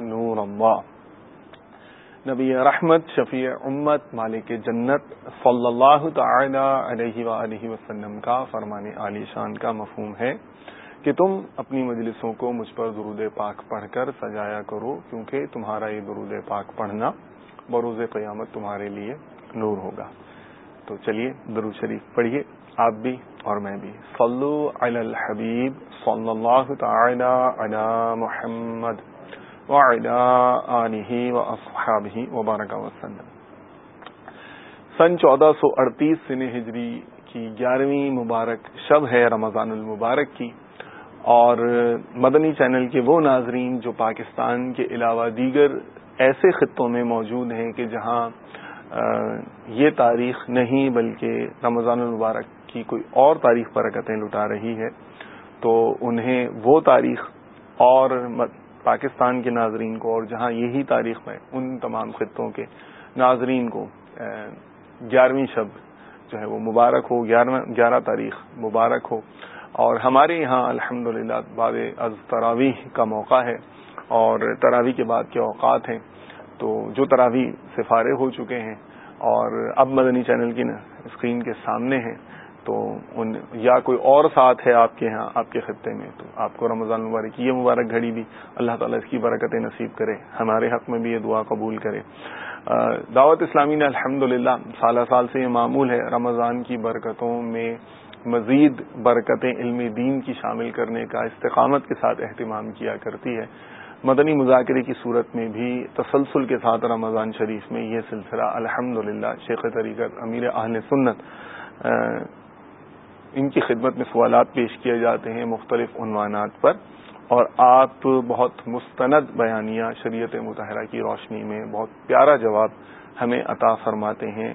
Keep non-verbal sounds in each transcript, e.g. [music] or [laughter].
نور نبی رحمت، شفیع امت، مالک جنت، صلی اللہ تعالی علیہ وآلہ وسلم کا فرمان علی شان کا مفہوم ہے کہ تم اپنی مجلسوں کو مجھ پر درود پاک پڑھ کر سجایا کرو، کیونکہ تمہارا یہ درود پاک پڑھنا بروز قیامت تمہارے لیے نور ہوگا۔ تو چلیے، درود شریف پڑھیے۔ آپ بھی اور میں بھی۔ صلو علی الحبیب صلی اللہ تعالی علی محمد وعلی آلہ و اصحابہ وبارک وسلم۔ سن چودہ سو اڑتیس سن ہجری کی گیارہویں مبارک شب ہے رمضان المبارک کی۔ اور مدنی چینل کے وہ ناظرین جو پاکستان کے علاوہ دیگر ایسے خطوں میں موجود ہیں کہ جہاں یہ تاریخ نہیں بلکہ رمضان المبارک کی کوئی اور تاریخ پر رکتیں لٹا رہی ہے تو انہیں وہ تاریخ اور پاکستان کے ناظرین کو اور جہاں یہی تاریخ میں ان تمام خطوں کے ناظرین کو گیارہویں شب جو ہے وہ مبارک ہو گیارہ تاریخ مبارک ہو۔ اور ہمارے یہاں الحمد للہ باب از تراویح کا موقع ہے اور تراویح کے بعد کے اوقات ہیں، تو جو تراویح سفارے ہو چکے ہیں اور اب مدنی چینل کی اسکرین کے سامنے ہیں تو ان یا کوئی اور ساتھ ہے آپ کے ہاں آپ کے خطے میں، تو آپ کو رمضان مبارک، یہ مبارک گھڑی بھی اللہ تعالیٰ اس کی برکتیں نصیب کرے، ہمارے حق میں بھی یہ دعا قبول کرے۔ دعوت اسلامی نے الحمد للہ سالہ سال سے یہ معمول ہے، رمضان کی برکتوں میں مزید برکتیں علم دین کی شامل کرنے کا استقامت کے ساتھ اہتمام کیا کرتی ہے۔ مدنی مذاکرے کی صورت میں بھی تسلسل کے ساتھ رمضان شریف میں یہ سلسلہ الحمد للہ شیخ طریقت امیر اہل سنت ان کی خدمت میں سوالات پیش کیے جاتے ہیں مختلف عنوانات پر اور آپ بہت مستند بیانیہ شریعت متحرہ کی روشنی میں بہت پیارا جواب ہمیں عطا فرماتے ہیں،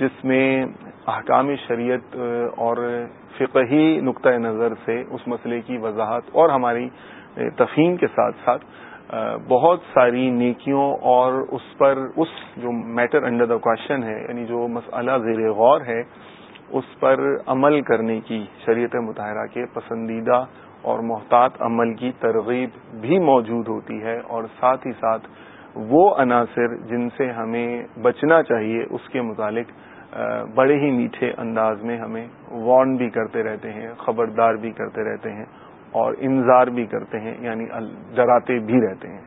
جس میں احکام شریعت اور فقہی نقطۂ نظر سے اس مسئلے کی وضاحت اور ہماری تفہیم کے ساتھ ساتھ بہت ساری نیکیوں اور اس پر اس جو میٹر انڈر دا کوشچن ہے یعنی جو مسئلہ زیر غور ہے اس پر عمل کرنے کی شریعت مطالعہ کے پسندیدہ اور محتاط عمل کی ترغیب بھی موجود ہوتی ہے اور ساتھ ہی ساتھ وہ عناصر جن سے ہمیں بچنا چاہیے، اس کے متعلق بڑے ہی میٹھے انداز میں ہمیں وارن بھی کرتے رہتے ہیں، خبردار بھی کرتے رہتے ہیں اور انظار بھی کرتے ہیں یعنی ڈراتے بھی رہتے ہیں۔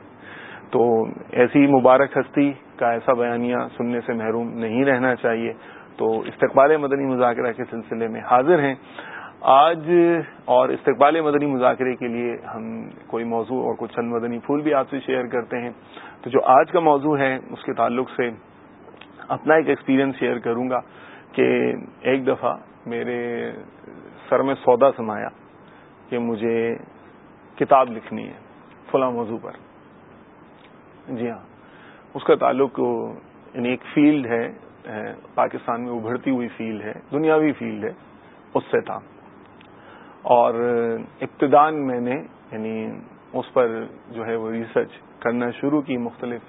تو ایسی مبارک ہستی کا ایسا بیانیہ سننے سے محروم نہیں رہنا چاہیے۔ تو استقبال مدنی مذاکرہ کے سلسلے میں حاضر ہیں۔ آج اور استقبال مدنی مذاکرے کے لیے ہم کوئی موضوع اور کچھ چند مدنی پھول بھی آپ سے شیئر کرتے ہیں۔ تو جو آج کا موضوع ہے، اس کے تعلق سے اپنا ایک ایکسپیرینس شیئر کروں گا کہ ایک دفعہ میرے سر میں سودا سمایا کہ مجھے کتاب لکھنی ہے فلاں موضوع پر۔ جی ہاں اس کا تعلق یعنی ایک فیلڈ ہے۔ پاکستان میں ابھرتی ہوئی فیلڈ ہے، دنیاوی فیلڈ ہے، اس سے تھا۔ اور ابتدان میں نے یعنی اس پر جو ہے وہ ریسرچ کرنا شروع کی، مختلف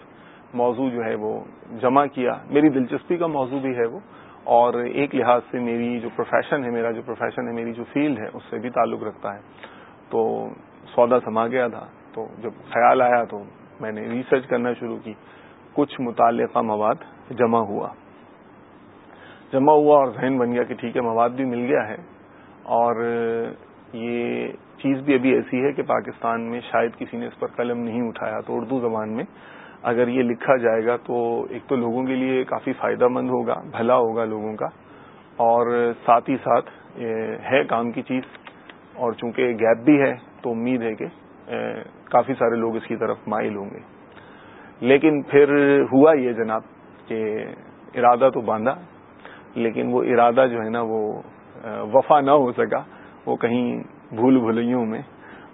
موضوع جو ہے وہ جمع کیا۔ میری دلچسپی کا موضوع بھی ہے وہ۔ اور ایک لحاظ سے میری جو پروفیشن ہے، میرا جو پروفیشن ہے، میری جو فیلڈ ہے، اس سے بھی تعلق رکھتا ہے۔ تو سودا سما گیا تھا۔ تو جب خیال آیا تو میں نے ریسرچ کرنا شروع کی۔ کچھ متعلقہ مواد جمع ہوا۔ جمع ہوا اور ذہن بن گیا کہ ٹھیک ہے، مواد بھی مل گیا ہے۔ اور یہ چیز بھی ابھی ایسی ہے کہ پاکستان میں شاید کسی نے اس پر قلم نہیں اٹھایا تو اردو زبان میں۔ اگر یہ لکھا جائے گا تو ایک تو لوگوں کے لیے کافی فائدہ مند ہوگا، بھلا ہوگا لوگوں کا۔ اور ساتھ ہی ساتھ ہے کام کی چیز۔ اور چونکہ گیپ بھی ہے، تو امید ہے کہ کافی سارے لوگ اس کی طرف مائل ہوں گے۔ لیکن پھر ہوا یہ جناب کہ ارادہ تو باندھا۔ لیکن وہ ارادہ جو ہے نا وہ وفا نہ ہو سکا، وہ کہیں بھول بھلیوں میں۔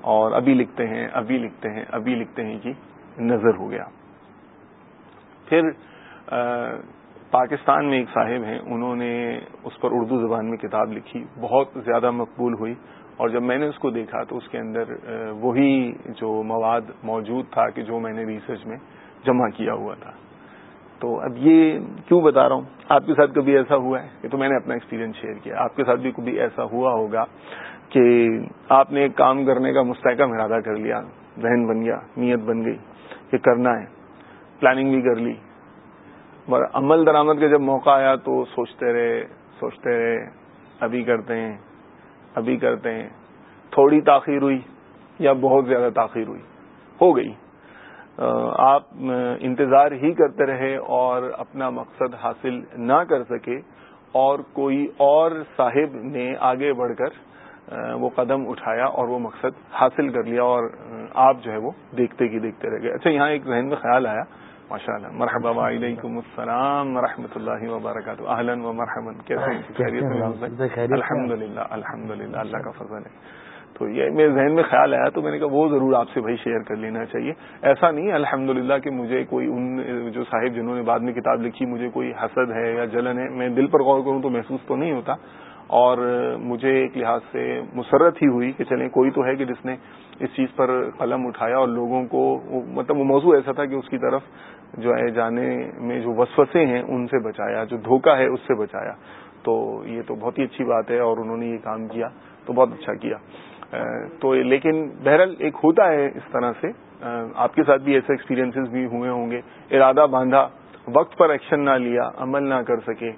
اور ابھی لکھتے ہیں، ابھی لکھتے ہیں، ابھی لکھتے ہیں کہ نظر ہو گیا۔ پھر پاکستان میں ایک صاحب ہیں، انہوں نے اس پر اردو زبان میں کتاب لکھی، بہت زیادہ مقبول ہوئی۔ اور جب میں نے اس کو دیکھا تو اس کے اندر وہی جو مواد موجود تھا کہ جو میں نے ریسرچ میں جمع کیا ہوا تھا۔ تو اب یہ کیوں بتا رہا ہوں؟ آپ کے ساتھ کبھی ایسا ہوا ہے؟ یہ تو میں نے اپنا ایکسپیرینس شیئر کیا۔ آپ کے ساتھ بھی کبھی ایسا ہوا ہوگا کہ آپ نے ایک کام کرنے کا مستحکم ارادہ کر لیا، ذہن بن گیا، نیت بن گئی کہ کرنا ہے پلاننگ بھی کر لی۔ مگر عمل درآمد کا جب موقع آیا تو سوچتے رہے سوچتے رہے، ابھی کرتے ہیں، ابھی کرتے ہیں۔ تھوڑی تاخیر ہوئی یا بہت زیادہ تاخیر ہوئی، ہو گئی۔ آپ انتظار ہی کرتے رہے اور اپنا مقصد حاصل نہ کر سکے اور کوئی اور صاحب نے آگے بڑھ کر وہ قدم اٹھایا اور وہ مقصد حاصل کر لیا اور آپ جو ہے وہ دیکھتے کی دیکھتے رہ گئے۔ اچھا یہاں ایک ذہن میں خیال آیا۔ ماشاء اللہ مرحبا علیکم السلام و رحمۃ اللہ وبرکاتہ اہلن و مرحمن کیسے الحمد للہ الحمد للہ اللہ کا فضل ہے۔ تو یہ میرے ذہن میں خیال آیا تو میں نے کہا وہ ضرور آپ سے بھائی شیئر کر لینا چاہیے۔ ایسا نہیں الحمد للہ کہ مجھے کوئی ان، جو صاحب جنہوں نے بعد میں کتاب لکھی، مجھے کوئی حسد ہے یا جلن ہے، میں دل پر غور کروں تو محسوس تو نہیں ہوتا۔ اور مجھے ایک لحاظ سے مسرت ہی ہوئی کہ چلیں، کوئی تو ہے کہ جس نے اس چیز پر قلم اٹھایا اور لوگوں کو مطلب وہ موضوع ایسا تھا کہ اس کی طرف جو ہے جانے میں جو وسوسے ہیں، ان سے بچایا، جو دھوکہ ہے اس سے بچایا۔ تو یہ تو بہت ہی اچھی بات ہے اور انہوں نے یہ کام کیا، تو بہت اچھا کیا۔ تو لیکن بہرحال ایک ہوتا ہے اس طرح سے آپ کے ساتھ بھی ایسے ایکسپیرینس بھی ہوئے ہوں گے۔ ارادہ باندھا، وقت پر ایکشن نہ لیا، عمل نہ کر سکے،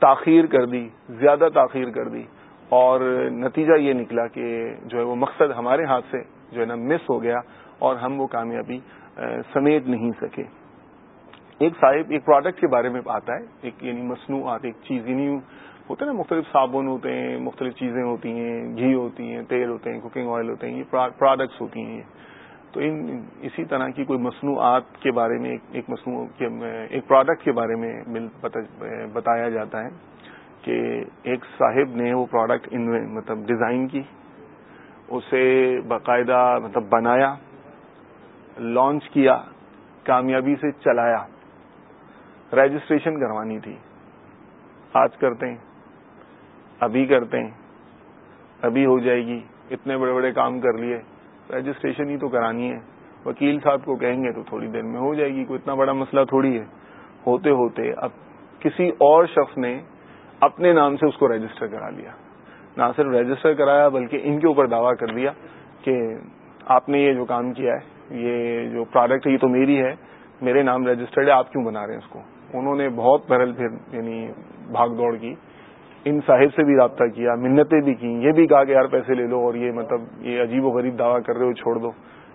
تاخیر کر دی، زیادہ تاخیر کر دی۔ اور نتیجہ یہ نکلا کہ جو ہے وہ مقصد ہمارے ہاتھ سے جو ہے نا مس ہو گیا اور ہم وہ کامیابی سمیٹ نہیں سکے۔ ایک صاحب، ایک پروڈکٹ کے بارے میں آتا ہے، ایک یعنی مصنوعات، ایک چیز یعنی ہوتے ہیں نا، مختلف صابن ہوتے ہیں، مختلف چیزیں ہوتی ہیں، گھی ہوتی ہیں، تیل ہوتے ہیں کوکنگ آئل ہوتے ہیں، یہ پروڈکٹس ہوتی ہیں۔ تو ان، اسی طرح کی کوئی مصنوعات کے بارے میں، ایک مصنوع ایک پروڈکٹ کے بارے میں بتایا جاتا ہے کہ ایک صاحب نے وہ پروڈکٹ مطلب ڈیزائن کی، اسے باقاعدہ مطلب بنایا لانچ کیا، کامیابی سے چلایا۔ رجسٹریشن کروانی تھی۔ آج کرتے ہیں۔ ابھی کرتے ہیں۔ ابھی ہو جائے گی۔ اتنے بڑے بڑے کام کر لیے۔ رجسٹریشن ہی تو کرانی ہے۔ وکیل صاحب کو کہیں گے تو تھوڑی دیر میں ہو جائے گی۔ کوئی اتنا بڑا مسئلہ تھوڑی ہے۔ ہوتے ہوتے اب کسی اور شخص نے اپنے نام سے اس کو رجسٹر کرا لیا۔ نہ صرف رجسٹر کرایا، بلکہ ان کے اوپر دعویٰ کر دیا کہ آپ نے یہ جو کام کیا ہے، یہ جو پروڈکٹ ہے، یہ تو میری ہے۔ میرے نام رجسٹرڈ ہے، آپ کیوں بنا رہے ہیں اس کو؟ انہوں نے بہت بہرل پھر یعنی بھاگ دوڑ کی۔ ان صاحب سے بھی رابطہ کیا، منتیں بھی کی یہ بھی کہا کہ یار پیسے لے لو اور یہ مطلب یہ عجیب و غریب دعویٰ کر رہے ہو، چھوڑ دو۔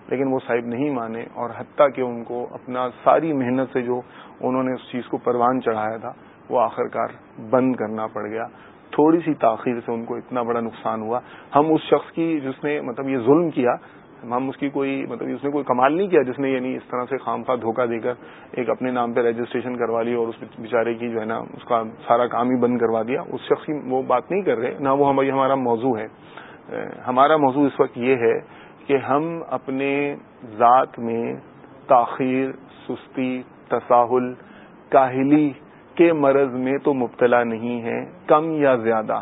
لیکن وہ صاحب نہیں مانے اور حتیٰ کہ ان کو اپنا ساری محنت سے جو انہوں نے اس چیز کو پروان چڑھایا تھا، وہ آخر کار بند کرنا پڑ گیا۔ تھوڑی سی تاخیر سے ان کو اتنا بڑا نقصان ہوا۔ ہم اس شخص کی جس نے مطلب یہ ظلم کیا ہم اس کی کوئی مطلب اس نے کوئی کمال نہیں کیا جس نے یعنی اس طرح سے خام خواہ دھوکہ دے کر ایک اپنے نام پہ رجسٹریشن کروا لی اور اس بیچارے کی جو ہے نا اس کا سارا کام ہی بند کروا دیا۔ اس شخص کی وہ بات نہیں کر رہے، نہ وہ ہماری ہمارا موضوع ہے۔ ہمارا موضوع اس وقت یہ ہے کہ ہم اپنے ذات میں تاخیر، سستی، تساہل، کاہلی کے مرض میں تو مبتلا نہیں ہے کم یا زیادہ۔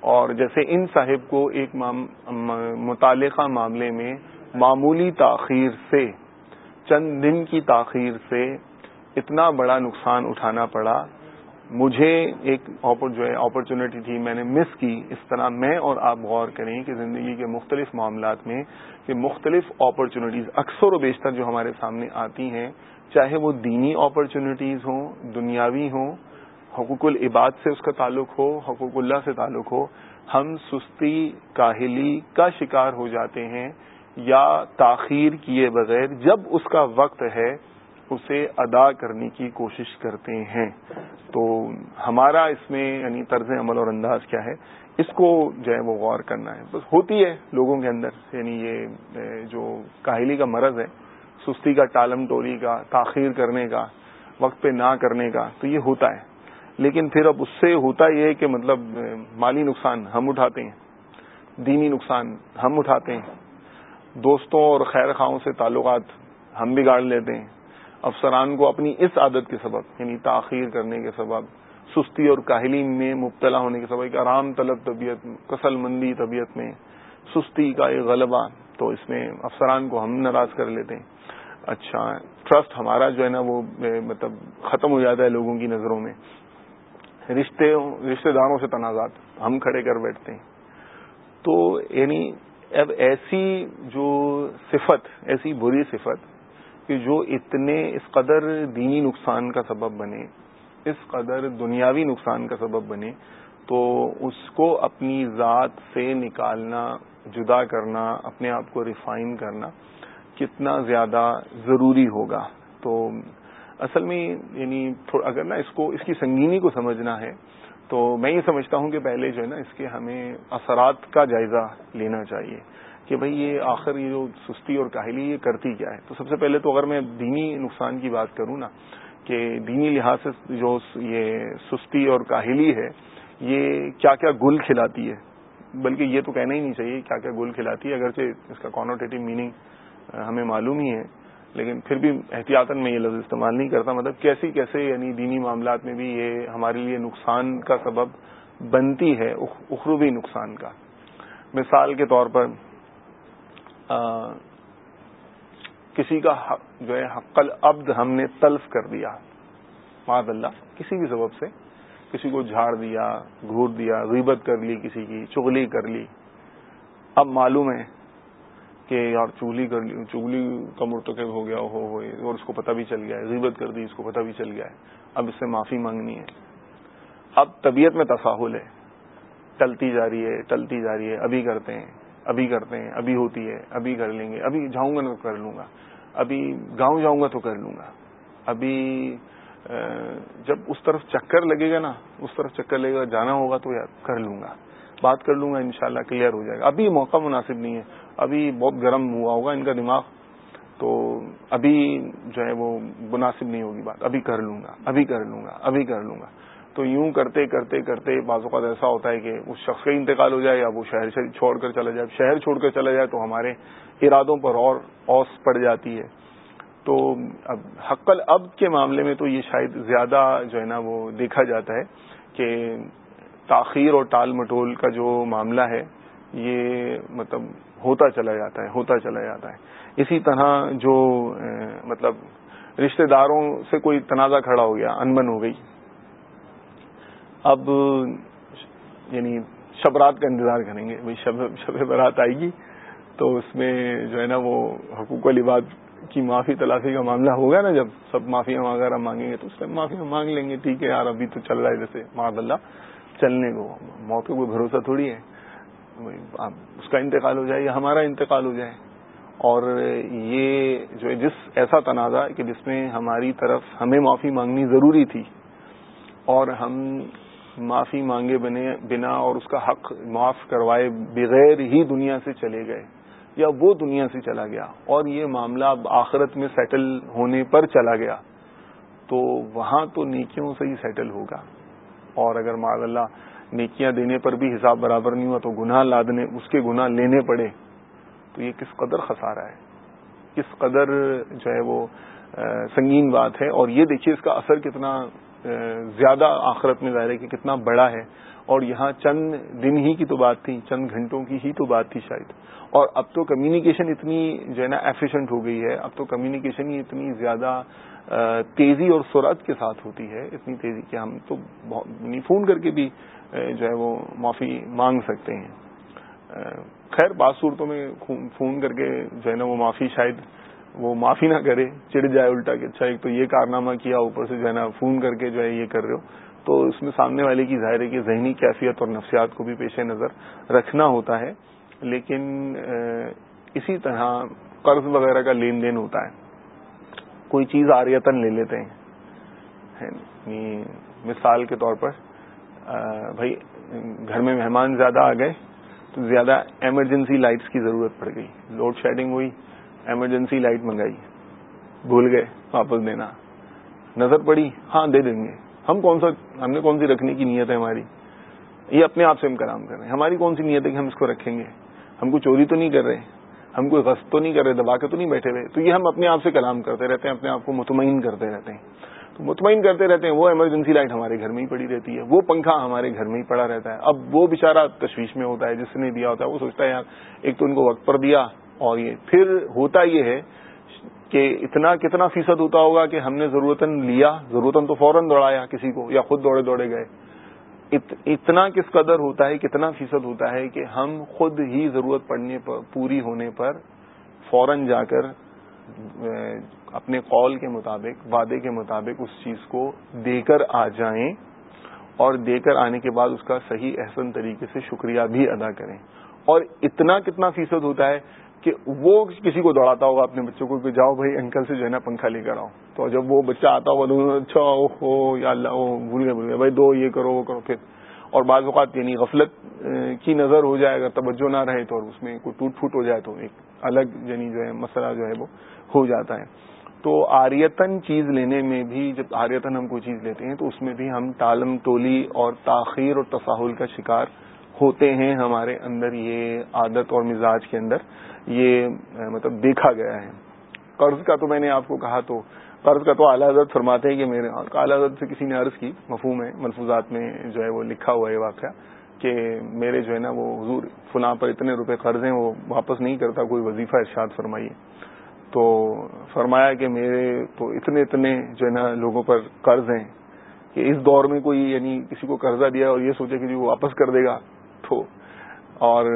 اور جیسے ان صاحب کو ایک متعلقہ معاملے میں معمولی تاخیر سے، چند دن کی تاخیر سے اتنا بڑا نقصان اٹھانا پڑا۔ مجھے ایک جو ہے اپرچونٹی تھی، میں نے مس کی۔ اس طرح میں اور آپ غور کریں کہ زندگی کے مختلف معاملات میں کہ مختلف اپرچونٹیز اکثر و بیشتر جو ہمارے سامنے آتی ہیں، چاہے وہ دینی اپرچونٹیز ہوں، دنیاوی ہوں، حقوق العباد سے اس کا تعلق ہو، حقوق اللہ سے تعلق ہو، ہم سستی، کاہلی کا شکار ہو جاتے ہیں۔ یا تاخیر کیے بغیر جب اس کا وقت ہے، اسے ادا کرنے کی کوشش کرتے ہیں۔ تو ہمارا اس میں یعنی طرز عمل اور انداز کیا ہے؟ اس کو جو ہے وہ غور کرنا ہے۔ بس ہوتی ہے لوگوں کے اندر۔ یعنی یہ جو کاہلی کا مرض ہے، سستی کا، ٹالم ٹولی کا، تاخیر کرنے کا، وقت پہ نہ کرنے کا، تو یہ ہوتا ہے۔ لیکن پھر اب اس سے ہوتا یہ ہے کہ مطلب مالی نقصان ہم اٹھاتے ہیں۔ دینی نقصان ہم اٹھاتے ہیں۔ دوستوں اور خیر خواہوں سے تعلقات ہم بگاڑ لیتے ہیں۔ افسران کو اپنی اس عادت کے سبب یعنی تاخیر کرنے کے سبب، سستی اور کاہلی میں مبتلا ہونے کے سبب، ایک آرام طلب طبیعت، کسل مندی طبیعت میں سستی کا ایک غلبہ، تو اس میں افسران کو ہم ناراض کر لیتے ہیں۔ اچھا ٹرسٹ ہمارا جو ہے نا، وہ مطلب ختم ہو جاتا ہے لوگوں کی نظروں میں۔ رشتے رشتے داروں سے تنازعات، ہم کھڑے کر بیٹھتے ہیں۔ تو یعنی اب ایسی جو صفت، ایسی بری صفت کہ جو اتنے اس قدر دینی نقصان کا سبب بنے، اس قدر دنیاوی نقصان کا سبب بنے، تو اس کو اپنی ذات سے نکالنا، جدا کرنا، اپنے آپ کو ریفائن کرنا کتنا زیادہ ضروری ہوگا۔ تو اصل میں یعنی اگر نا اس کو، اس کی سنگینی کو سمجھنا ہے تو میں یہ سمجھتا ہوں کہ پہلے جو ہے نا اس کے ہمیں اثرات کا جائزہ لینا چاہیے کہ بھئی یہ آخر یہ جو سستی اور کاہلی یہ کرتی کیا ہے؟ تو سب سے پہلے تو اگر میں دینی نقصان کی بات کروں نا کہ دینی لحاظ سے جو یہ سستی اور کاہلی ہے، یہ کیا کیا گل کھلاتی ہے؟ بلکہ یہ تو کہنا ہی نہیں چاہیے کیا کیا گل کھلاتی ہے، اگرچہ اس کا کانوٹیٹو میننگ ہمیں معلوم ہی ہے۔ لیکن پھر بھی احتیاطاً میں یہ لفظ استعمال نہیں کرتا۔ مطلب کیسی کیسے یعنی دینی معاملات میں بھی یہ ہمارے لیے نقصان کا سبب بنتی ہے اخروبی نقصان کا۔ مثال کے طور پر کسی کا جو ہے، حق العبد ہم نے تلف کر دیا۔ معذ اللہ کسی بھی سبب سے، کسی کو جھاڑ دیا، گھور دیا، غیبت کر لی، کسی کی چغلی کر لی۔ اب معلوم ہے کہ یار چگلی کر لی چگلی کا مرتکب ہو گیا، ہو اور اس کو پتہ بھی چل گیا ہے، غیبت کر دی، اس کو پتہ بھی چل گیا ہے۔ اب اس سے معافی مانگنی ہے۔ اب طبیعت میں تساہل ہے۔ ٹلتی جا رہی ہے، ٹلتی جا رہی ہے۔ ابھی کرتے ہیں، ابھی کرتے ہیں، ابھی ہوتی ہے، ابھی کر لیں گے، ابھی جاؤں گا تو کر لوں گا۔ ابھی گاؤں جاؤں گا تو کر لوں گا۔ ابھی جب اس طرف چکر لگے گا نا، اس طرف چکر لگے گا، جانا ہوگا تو یار کر لوں گا۔ بات کر لوں گا، انشاءاللہ کلیئر ہو جائے گا۔ ابھی موقع مناسب نہیں ہے۔ ابھی بہت گرم ہوا ہوگا ان کا دماغ، تو ابھی جو ہے وہ مناسب نہیں ہوگی بات۔ ابھی کر لوں گا، ابھی کر لوں گا، ابھی کر لوں گا۔ تو یوں کرتے کرتے کرتے بعض اوقات ایسا ہوتا ہے کہ اس شخص کا انتقال ہو جائے یا وہ شہر چھوڑ کر چلا جائے۔ شہر چھوڑ کر چلا جائے تو ہمارے ارادوں پر اور اوس پڑ جاتی ہے۔ تو اب حقل اب کے معاملے میں تو یہ شاید زیادہ جو ہے نا وہ دیکھا جاتا ہے کہ تاخیر اور ٹال مٹول کا جو معاملہ ہے، یہ مطلب ہوتا چلا جاتا ہے، ہوتا چلا جاتا ہے۔ اسی طرح جو مطلب رشتہ داروں سے کوئی تنازع کھڑا ہو گیا انمن ہو گئی۔ اب یعنی شبرات کا انتظار کریں گے بھائی شب شب برات آئے گی تو اس میں جو ہے نا وہ حقوق و لباد کی معافی، تلافی کا معاملہ ہوگا نا۔ جب سب معافیاں وغیرہ مانگیں گے تو اس میں معافی مانگ لیں گے، ٹھیک ہے یار، ابھی تو چل رہا ہے جیسے معذ اللہ، چلنے کو، موت کوئی بھروسہ تھوڑی ہے۔ اس کا انتقال ہو جائے یا ہمارا انتقال ہو جائے۔ اور یہ جو جس ایسا تنازع کہ جس میں ہماری طرف ہمیں معافی مانگنی ضروری تھی اور ہم معافی مانگے بنے، بنا اور اس کا حق معاف کروائے بغیر ہی دنیا سے چلے گئے یا وہ دنیا سے چلا گیا اور یہ معاملہ اب آخرت میں سیٹل ہونے پر چلا گیا، تو وہاں تو نیکیوں سے ہی سیٹل ہوگا۔ اور اگر معذ اللہ نیکیاں دینے پر بھی حساب برابر نہیں ہوا تو گناہ لادنے، اس کے گناہ لینے پڑے۔ تو یہ کس قدر خسارہ ہے؟ کس قدر جو ہے وہ سنگین بات ہے؟ اور یہ دیکھیے اس کا اثر کتنا زیادہ آخرت میں ظاہر ہے کہ کتنا بڑا ہے۔ اور یہاں چند دن ہی کی تو بات تھی، چند گھنٹوں کی ہی تو بات تھی شاید۔ اور اب تو کمیونیکیشن اتنی جو ہے نا ایفیشینٹ ہو گئی ہے، اب تو کمیونیکیشن ہی اتنی زیادہ تیزی اور سرعت کے ساتھ ہوتی ہے، اتنی تیزی کہ ہم تو یعنی فون کر کے بھی جو ہے وہ معافی مانگ سکتے ہیں۔ خیر، بعض صورتوں میں فون کر کے جو ہے نا وہ معافی شاید وہ معافی نہ کرے چڑ جائے الٹا کہ اچھا ایک تو یہ کارنامہ کیا، اوپر سے جو ہے نا فون کر کے جو ہے یہ کر رہے ہو۔ تو اس میں سامنے والے کی ظاہر ہے کہ ذہنی کیفیت اور نفسیات کو بھی پیش نظر رکھنا ہوتا ہے۔ لیکن اسی طرح قرض وغیرہ کا لین دین ہوتا ہے۔ کوئی چیز آریتن لے لیتے ہیں۔ یعنی مثال کے طور پر بھائی، گھر میں مہمان زیادہ آ گئے تو زیادہ ایمرجنسی لائٹس کی ضرورت پڑ گئی۔ لوڈ شیڈنگ ہوئی۔ ایمرجنسی لائٹ منگائی۔ بھول گئے، واپس دینا۔ نظر پڑی ہاں دے دیں گے۔ ہم کون سا ہم نے کون سی رکھنے کی نیت ہے ہماری؟ یہ اپنے آپ سے ہم کلام کر رہے ہیں۔ ہماری کون سی نیت ہے کہ ہم اس کو رکھیں گے؟ ہم کو چوری تو نہیں کر رہے؟ ہم کوئی غصب تو نہیں کر رہے؟ دبا کے تو نہیں بیٹھے ہوئے تو یہ ہم اپنے آپ سے کلام کرتے رہتے ہیں، اپنے آپ کو مطمئن کرتے رہتے ہیں۔ تو مطمئن کرتے رہتے ہیں، وہ ایمرجنسی لائٹ ہمارے گھر میں ہی پڑی رہتی ہے۔ وہ پنکھا ہمارے گھر میں ہی پڑا رہتا ہے۔ اب وہ بےچارا تشویش میں ہوتا ہے، جس نے دیا ہوتا ہے، وہ سوچتا ہے، یار، ایک تو ان کو وقت پر دیا۔ اور یہ پھر ہوتا یہ ہے کہ اتنا کتنا فیصد ہوتا ہوگا کہ ہم نے ضرورت لیا ضرورت تو فوراً دوڑایا کسی کو یا خود دوڑے دوڑے گئے۔ اتنا کس قدر ہوتا ہے، کتنا فیصد ہوتا ہے کہ ہم خود ہی ضرورت پڑنے پر پوری ہونے پر فوراً جا کر اپنے قول کے مطابق، وعدے کے مطابق اس چیز کو دے کر آ جائیں اور دے کر آنے کے بعد اس کا صحیح احسن طریقے سے شکریہ بھی ادا کریں۔ اور اتنا کتنا فیصد ہوتا ہے کہ وہ کسی کو دوڑاتا ہوگا اپنے بچوں کو کہ جاؤ بھائی انکل سے جو ہے نا پنکھا لے کر آؤ۔ تو جب وہ بچہ آتا ہوگا اچھا ہو یا اللہ بھول گئے بھول گئے، بھائی دو، یہ کرو، وہ کرو، پھر۔ اور بعض اوقات یعنی غفلت کی نظر ہو جائے، اگر توجہ نہ رہے تو اس میں کوئی ٹوٹ پھوٹ ہو جائے تو ایک الگ یعنی جو ہے مسئلہ جو ہے وہ ہو جاتا ہے۔ تو آریتن چیز لینے میں بھی جب آریتن ہم کوئی چیز لیتے ہیں تو اس میں بھی ہم تالم، ٹولی اور تاخیر اور تصاہل کا شکار ہوتے ہیں ہمارے اندر یہ عادت اور مزاج کے اندر۔ یہ مطلب دیکھا گیا ہے۔ قرض کا تو میں نے آپ کو کہا تو قرض کا تو اعلیٰ حضرت فرماتے ہیں کہ میرے اعلیٰ حضرت سے کسی نے عرض کی، مفہوم ہے، ملفوظات میں جو ہے وہ لکھا ہوا ہے واقعہ کہ میرے جو ہے نا وہ حضور فلاں پر اتنے روپے قرض ہیں، وہ واپس نہیں کرتا، کوئی وظیفہ ارشاد فرمائیے۔ تو فرمایا کہ میرے تو اتنے اتنے جو ہے نا لوگوں پر قرض ہیں کہ اس دور میں کوئی یعنی کسی کو قرضہ دیا اور یہ سوچے کہ جی وہ واپس کر دے گا، تو اور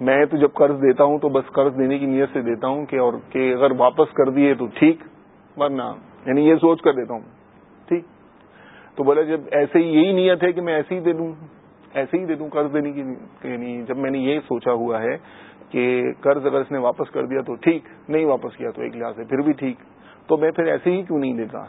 میں تو جب قرض دیتا ہوں تو بس قرض دینے کی نیت سے دیتا ہوں کہ اور کہ اگر واپس کر دیے تو ٹھیک، ورنہ یعنی یہ سوچ کر دیتا ہوں، ٹھیک۔ تو بولے جب ایسے ہی یہی نیت ہے کہ میں ایسے ہی دے دوں، ایسے ہی دے دوں قرض دینے کی یعنی جب میں نے یہ سوچا ہوا ہے کہ قرض اگر اس نے واپس کر دیا تو ٹھیک، نہیں واپس کیا تو ایک لحاظ سے پھر بھی ٹھیک، تو میں پھر ایسے ہی کیوں نہیں دیتا؟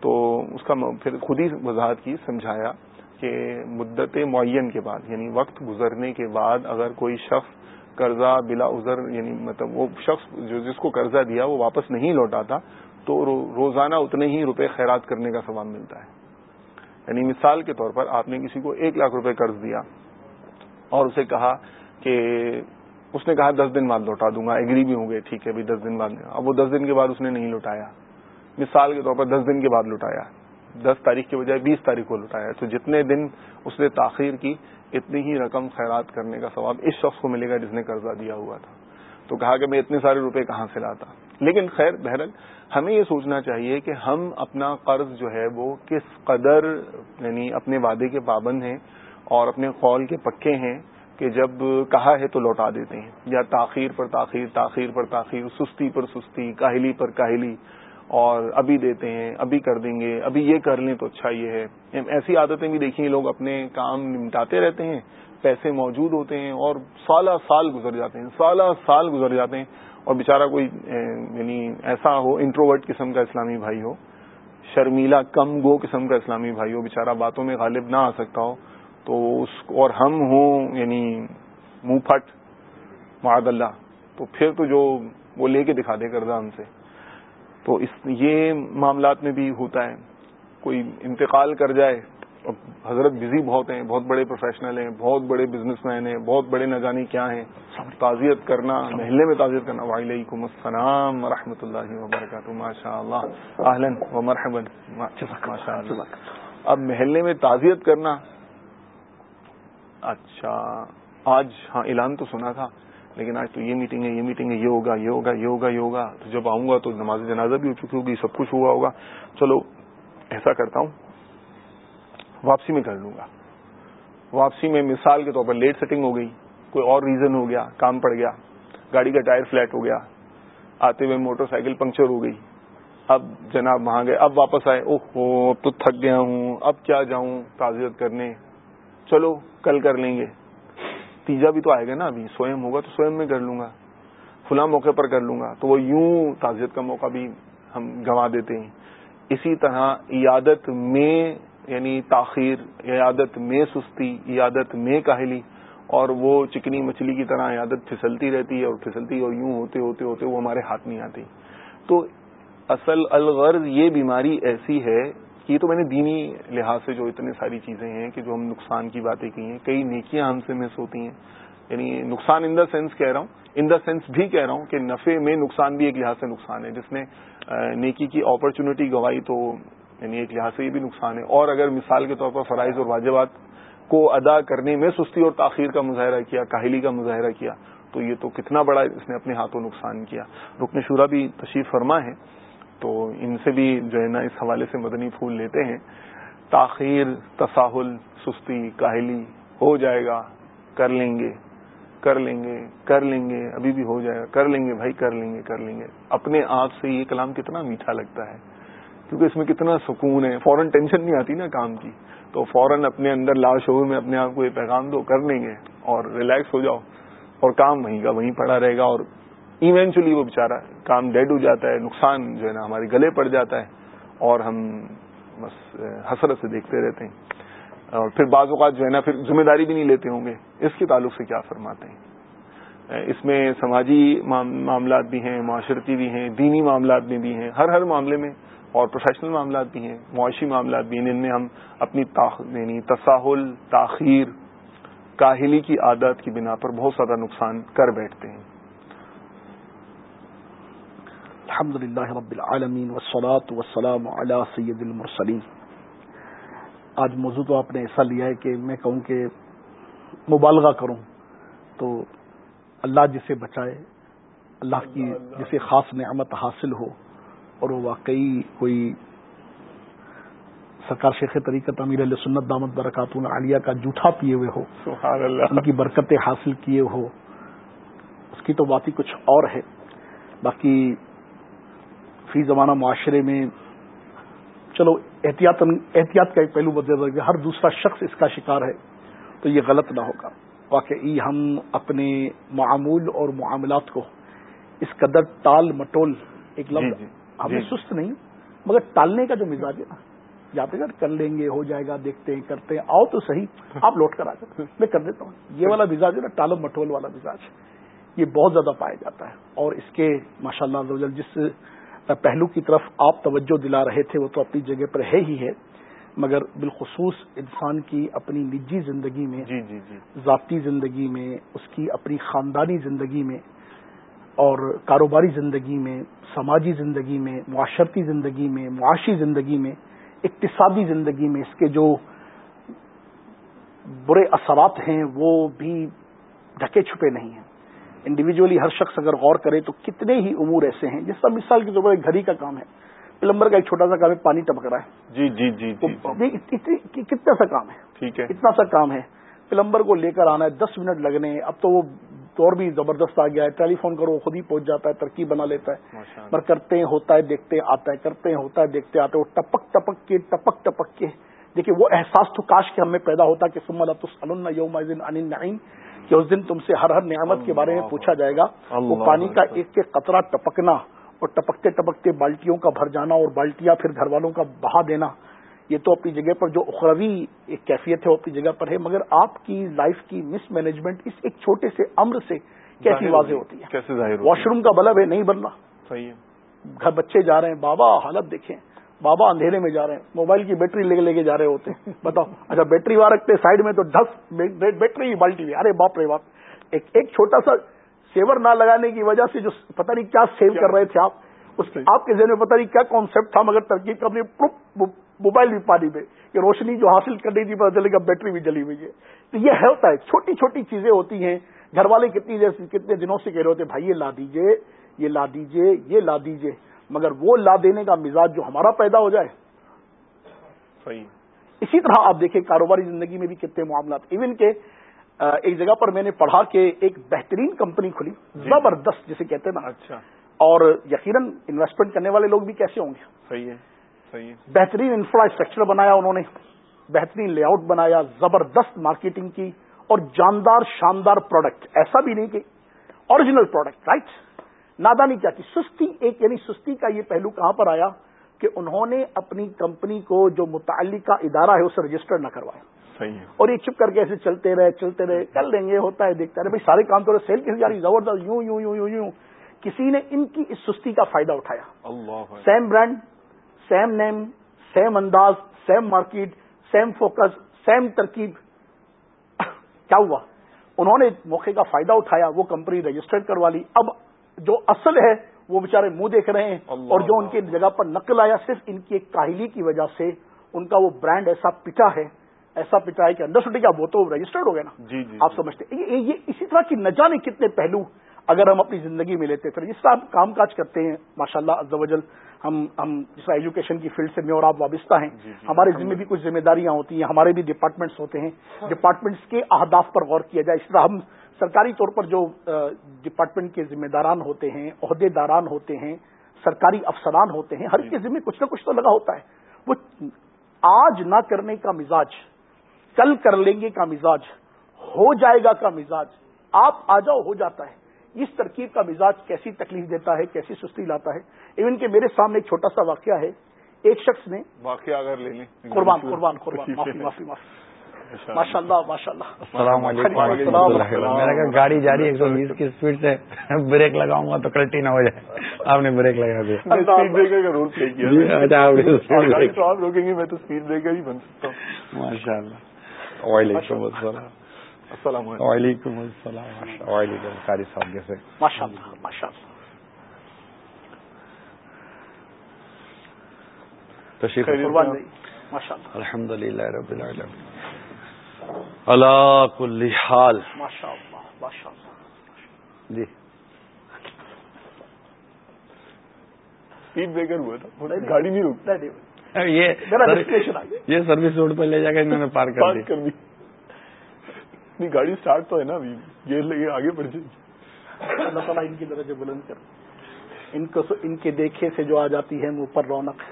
تو اس کا پھر خود ہی وضاحت کی، سمجھایا۔ کہ مدت معین کے بعد یعنی وقت گزرنے کے بعد اگر کوئی شخص قرضہ بلا ازر یعنی مطلب وہ شخص جو جس کو قرضہ دیا وہ واپس نہیں لوٹاتا تو روزانہ اتنے ہی روپے خیرات کرنے کا ثواب ملتا ہے۔ یعنی مثال کے طور پر آپ نے کسی کو ایک لاکھ روپے قرض دیا اور اسے کہا کہ، اس نے کہا دس دن بعد لوٹا دوں گا ایگری بھی ہوں گے، ٹھیک ہے دس دن بعد۔ اب وہ دس دن کے بعد اس نے نہیں لوٹایا۔ مثال کے طور پر دس دن کے بعد لوٹایا۔ دس تاریخ کے بجائے بیس تاریخ کو لوٹایا تو جتنے دن اس نے تاخیر کی، اتنی ہی رقم خیرات کرنے کا ثواب اس شخص کو ملے گا جس نے قرضہ دیا ہوا تھا۔ تو کہا کہ میں اتنے سارے روپے کہاں سے لاتا؟ لیکن خیر، بہرحال ہمیں یہ سوچنا چاہیے کہ ہم اپنا قرض جو ہے وہ کس قدر یعنی اپنے وعدے کے پابند ہیں اور اپنے قول کے پکے ہیں کہ جب کہا ہے تو لوٹا دیتے ہیں۔ یا تاخیر پر تاخیر تاخیر پر تاخیر، سستی پر سستی، کاہلی پر کاہلی۔ اور ابھی دیتے ہیں، ابھی کر دیں گے، ابھی یہ کر لیں تو اچھا یہ ہے۔ ایسی عادتیں بھی دیکھیں لوگ اپنے کام نمٹاتے رہتے ہیں، پیسے موجود ہوتے ہیں اور سالہ سال گزر جاتے ہیں، سالہ سال گزر جاتے ہیں۔ اور بےچارا کوئی یعنی ایسا ہو انٹروورٹ قسم کا اسلامی بھائی ہو، شرمیلا کم گو قسم کا اسلامی بھائی ہو بےچارا باتوں میں غالب نہ آ سکتا ہو، تو اس، اور ہم ہوں یعنی منہ پھٹ معد اللہ، تو پھر تو جو وہ لے کے دکھا دے قرضہ ہم سے۔ تو اس یہ معاملات میں بھی ہوتا ہے۔ کوئی انتقال کر جائے حضرت بزی بہت ہیں بہت بڑے پروفیشنل ہیں بہت بڑے بزنس مین ہیں بہت بڑے نہ جانے کیا ہیں۔ تعزیت کرنا محلے میں تعزیت کرنا۔ وعلیکم السلام و رحمۃ اللہ وبرکاتہ ماشاء اللہ اہلن و مرحبن ماشاء اللہ اب محلے میں تعزیت کرنا۔ اچھا آج ہاں اعلان تو سنا تھا۔ لیکن آج تو یہ میٹنگ ہے، یہ میٹنگ ہے، یہ ہوگا یہ ہوگا یہ ہوگا یہ ہوگا۔ تو جب آؤں گا تو نماز جنازہ بھی ہو چکی ہوگی، سب کچھ ہوا ہوگا۔ چلو، ایسا کرتا ہوں، واپسی میں کر لوں گا۔ واپسی میں مثال کے طور پر لیٹ سیٹنگ ہو گئی، کوئی اور ریزن ہو گیا، کام پڑ گیا، گاڑی کا ٹائر فلیٹ ہو گیا، آتے ہوئے موٹر سائیکل پنکچر ہو گئی۔ اب جناب وہاں گئے، اب واپس آئے اوہ ہو اب تو تھک گیا ہوں، اب کیا جاؤں تعزیت کرنے۔ چلو، کل کر لیں گے۔ تیجا بھی تو آئے گا نا ابھی۔ سوئم ہوگا تو سوئم میں کر لوں گا۔ فلاں موقع پر کر لوں گا۔ تو وہ یوں تعزیت کا موقع بھی ہم گنوا دیتے ہیں۔ اسی طرح عیادت میں یعنی تاخیر، عیادت میں سستی، عیادت میں کاہلی، اور وہ چکنی مچھلی کی طرح عیادت پھسلتی رہتی ہے اور پھسلتی اور یوں ہوتے ہوتے ہوتے وہ ہمارے ہاتھ نہیں آتی تو اصل الغرض یہ بیماری ایسی ہے یہ تو میں نے دینی لحاظ سے جو اتنے ساری چیزیں ہیں کہ جو ہم نقصان کی باتیں کی ہیں، کئی نیکیاں ہم سے مس ہوتی ہیں۔ یعنی نقصان ان دا سینس کہہ رہا ہوں ان دا سینس بھی کہہ رہا ہوں کہ نفے میں نقصان بھی ایک لحاظ سے نقصان ہے۔ جس نے نیکی کی اپرچونٹی گوائی تو یعنی ایک لحاظ سے یہ بھی نقصان ہے۔ اور اگر مثال کے طور پر فرائض اور واجبات کو ادا کرنے میں سستی اور تاخیر کا مظاہرہ کیا، کاہلی کا مظاہرہ کیا، تو یہ تو کتنا بڑا اس نے اپنے ہاتھوں نقصان کیا۔ رکن شورا بھی تشریف فرما ہے تو ان سے بھی جو ہے نا اس حوالے سے مدنی پھول لیتے ہیں۔ تاخیر، تساہل، سستی، کاہلی ہو جائے گا۔ کر لیں گے، کر لیں گے، کر لیں گے۔ ابھی بھی ہو جائے گا۔ کر لیں گے بھائی، کر لیں گے، کر لیں گے۔ اپنے آپ سے یہ کلام کتنا میٹھا لگتا ہے۔ کیونکہ اس میں کتنا سکون ہے۔ فوراً ٹینشن نہیں آتی نا کام کی۔ تو فوراً اپنے اندر شعور میں اپنے آپ کو یہ پیغام دو، کر لیں گے اور ریلیکس ہو جاؤ۔ اور کام وہیں کا وہیں پڑا رہے گا اور ایونچولی وہ بےچارا کام ڈیڈ ہو جاتا ہے، نقصان جو ہے نا ہمارے گلے پڑ جاتا ہے اور ہم بس، حسرت سے دیکھتے رہتے ہیں۔ اور پھر بعض اوقات جو ہے نا، پھر ذمہ داری بھی نہیں لیتے ہوں گے۔ اس کے تعلق سے کیا فرماتے ہیں؟ اس میں سماجی معاملات بھی ہیں، معاشرتی بھی ہیں، دینی معاملات میں بھی ہیں۔ ہر ہر معاملے میں اور پروفیشنل معاملات بھی ہیں۔ معاشی معاملات بھی ہیں۔ یعنی جن میں ہم اپنی یعنی تساہل، تاخیر، کاہلی کی عادت کی بنا پر بہت زیادہ نقصان کر بیٹھتے ہیں۔ الحمد للہ رب العالمین وسلاۃ وسلام علی سید المرسلین۔ آج موضوع تو آپ نے ایسا لیا ہے کہ میں کہوں کہ مبالغہ کروں تو اللہ جسے بچائے اللہ کی جسے خاص نعمت حاصل ہو اور وہ واقعی کوئی سرکار شیخ طریقت امیر علیہ سنت دامت برکاتون عالیہ کا جھوٹا پیے ہوئے ہو سبحان اللہ۔ ان کی برکتیں حاصل کیے ہو اس کی تو بات ہی کچھ اور ہے۔ باقی فی زمانہ معاشرے میں چلو احتیاط احتیاط کا ایک پہلو بدل رکھ ہر دوسرا شخص اس کا شکار ہے تو یہ غلط نہ ہوگا واقعی ہم اپنے معمول اور معاملات کو اس قدر ٹال مٹول ایک لفظ جی، جی۔ ہمیں جی۔ سست نہیں مگر ٹالنے کا جو مزاج ہے نا جاتے گھر کر لیں گے ہو جائے گا دیکھتے ہیں کرتے ہیں آؤ تو صحیح آپ لوٹ کر آ جاتے میں کر دیتا ہوں یہ والا مزاج ہے نا ٹالو مٹول والا مزاج یہ بہت زیادہ پایا جاتا ہے اور اس کے ماشاء اللہ جس پہلو کی طرف آپ توجہ دلا رہے تھے وہ تو اپنی جگہ پر ہے ہی ہے مگر بالخصوص انسان کی اپنی نجی زندگی میں جی جی جی۔ ذاتی زندگی میں اس کی اپنی خاندانی زندگی میں اور کاروباری زندگی میں سماجی زندگی میں معاشرتی زندگی میں معاشی زندگی میں اقتصادی زندگی میں اس کے جو برے اثرات ہیں وہ بھی ڈھکے چھپے نہیں ہیں۔ انڈیویجلی ہر شخص اگر غور کرے تو کتنے ہی امور ایسے ہیں جس کا مثال کے طور پر گھر ہی کا کام ہے۔ پلمبر کا ایک چھوٹا سا کام ہے پانی ٹپک رہا ہے۔ جی جی جی, جی۔ کتنا سا کام ہے؟ ٹھیک ہے۔ اتنا سا کام ہے۔ پلمبر کو لے کر آنا ہے دس منٹ لگنے اب تو وہ دور بھی زبردست آ گیا ہے۔ ٹیلی فون کرو خود ہی پہنچ جاتا ہے ترکیب بنا لیتا ہے۔ پر کرتے ہوتا ہے دیکھتے آتا ہے کرتے ہوتا ہے دیکھتے آتے وہ ٹپک ٹپک کے ٹپک ٹپک کے دیکھیے وہ احساس تو کاش کے ہمیں پیدا ہوتا کہ سم اللہ یوم ان کہ اس دن تم سے ہر ہر نعمت کے بارے میں پوچھا جائے گا۔ وہ پانی کا ایک کے قطرہ ٹپکنا اور ٹپکتے ٹپکتے بالٹیوں کا بھر جانا اور بالٹیاں پھر گھر والوں کا بہا دینا یہ تو اپنی جگہ پر جو اخروی ایک کیفیت ہے وہ اپنی جگہ پر ہے۔ مگر آپ کی لائف کی مس مینجمنٹ اس ایک چھوٹے سے امر سے کیسی واضح ہوتی ہے؟ واش روم کا بلب ہے نہیں بننا۔ صحیح ہے۔ گھر بچے جا رہے ہیں بابا حالت دیکھیں۔ بابا اندھیرے میں جا رہے ہیں۔ موبائل کی بیٹری لے لے کے جا رہے ہوتے ہیں۔ [laughs] بتاؤ۔ اچھا بیٹری وہاں رکھتے سائڈ میں تو دس بیٹری بالٹی ارے باپ رے باپ۔ ایک ایک چھوٹا سا سیور نہ لگانے کی وجہ سے جو پتہ نہیں کیا سیو کر رہے تھے آپ۔ اس آپ کے ذہن میں پتہ نہیں کیا کانسیپٹ تھا مگر ترکیب اپنی موبائل بھی پانی میں کہ روشنی جو حاصل کر رہی تھی پتا چلے گا بیٹری بھی جلی ہوئی ہے۔ تو یہ ہوتا ہے۔ چھوٹی چھوٹی چیزیں ہوتی ہیں۔ گھر والے کتنی کتنے دنوں سے کہہ رہے ہوتے بھائی یہ لا دیجیے یہ لا دیجیے یہ لا دیجیے۔ مگر وہ لا دینے کا مزاج جو ہمارا پیدا ہو جائے۔ صحیح۔ اسی طرح آپ دیکھیں کاروباری زندگی میں بھی کتنے معاملات۔ ایون کہ ایک جگہ پر میں نے پڑھا کہ ایک بہترین کمپنی کھلی جی۔ زبردست جسے کہتے ہیں نا۔ اچھا۔ اور یقیناً انویسٹمنٹ کرنے والے لوگ بھی کیسے ہوں گے؟ صحیح ہے صحیح ہے۔ بہترین انفراسٹرکچر بنایا انہوں نے بہترین لے آؤٹ بنایا زبردست مارکیٹنگ کی اور جاندار شاندار پروڈکٹ ایسا بھی نہیں کہ اوریجنل پروڈکٹ رائٹ نادانی کیا کی سستی ایک یعنی سستی کا یہ پہلو کہاں پر آیا کہ انہوں نے اپنی کمپنی کو جو متعلقہ ادارہ ہے اسے رجسٹر نہ کروایا۔ صحیح اور یہ چپ کر کے ایسے چلتے رہے چلتے رہے کر لیں گے ہوتا ہے دیکھتا رہے بھائی سارے کام تو سیل کسی جا رہی زبردست یوں یوں یوں یوں یوں۔ کسی نے ان کی اس سستی کا فائدہ اٹھایا۔ اللہ same brand same name same انداز same market same focus same ترکیب۔ [coughs] کیا ہوا؟ انہوں نے موقع کا فائدہ اٹھایا وہ کمپنی رجسٹرڈ کروا لی۔ اب جو اصل ہے وہ بےچارے منہ دیکھ رہے ہیں اور جو ان کی جگہ پر نقل آیا صرف ان کی ایک کاہلی کی وجہ سے ان کا وہ برانڈ ایسا پٹا ہے ایسا پٹا ہے کہ انڈرسٹینڈ کیا وہ تو رجسٹرڈ ہو گئے نا۔ جی جی آپ جی۔ سمجھتے یہ اسی طرح کی نہ جانے کتنے پہلو اگر ہم اپنی زندگی میں لیتے پھر جس طرح ہم کام کاج کرتے ہیں ماشاء اللہ ہم ہم جس طرح ایجوکیشن کی فیلڈ سے میں اور آپ وابستہ ہیں۔ جی، جی، ہمارے ذمہ بھی کچھ ذمہ داریاں ہوتی ہیں ہمارے بھی ڈپارٹمنٹس ہوتے ہیں۔ ڈپارٹمنٹس کے اہداف پر غور کیا جائے۔ اس طرح ہم سرکاری طور پر جو ڈپارٹمنٹ کے ذمہ داران ہوتے ہیں عہدے داران ہوتے ہیں سرکاری افسران ہوتے ہیں ہر کے ذمہ کچھ نہ کچھ تو لگا ہوتا ہے۔ وہ آج نہ کرنے کا مزاج کل کر لیں گے کا مزاج ہو جائے گا کا مزاج آپ آ جاؤ ہو جاتا ہے۔ اس ترکیب کا مزاج کیسی تکلیف دیتا ہے کیسی سستی لاتا ہے؟ ایون کہ میرے سامنے ایک چھوٹا سا واقعہ ہے۔ ایک شخص نے واقعہ اگر لے لیں قربان قربان قربان معافی معافی معافی۔ ماشاء اللہ ماشاء اللہ السلام علیکم. میرا گاڑی جاری ایک سو بیس کی اسپیڈ سے بریک لگاؤں گا تو کلٹی نہ ہو جائے۔ آپ نے بریک لگا دیا۔ اچھا، روکیں گے میں تو اسپیڈ بریکر ہی بن سکتا ہوں۔ ماشاء اللہ وعلیکم السلام۔ السلام وعلیکم السلام۔ وعلیکم قاری صاحب کیسے ماشاء اللہ ماشاء اللہ۔ تشریف الحمد للہ رب العالمین۔ اللہ کل حال. جی. اسپیڈ بریکر ہوا تھا گاڑی نہیں رکتا یہ سروس روڈ پہ لے جا کے انہوں نے پار کر دی. نہیں گاڑی اسٹارٹ تو ہے نا ابھی. گیئر لگے آگے بڑھ جائے اللہ تعالیٰ ان کی درجے بلند کر ان کو ان کے دیکھے سے جو آ جاتی ہے منہ پر رونق.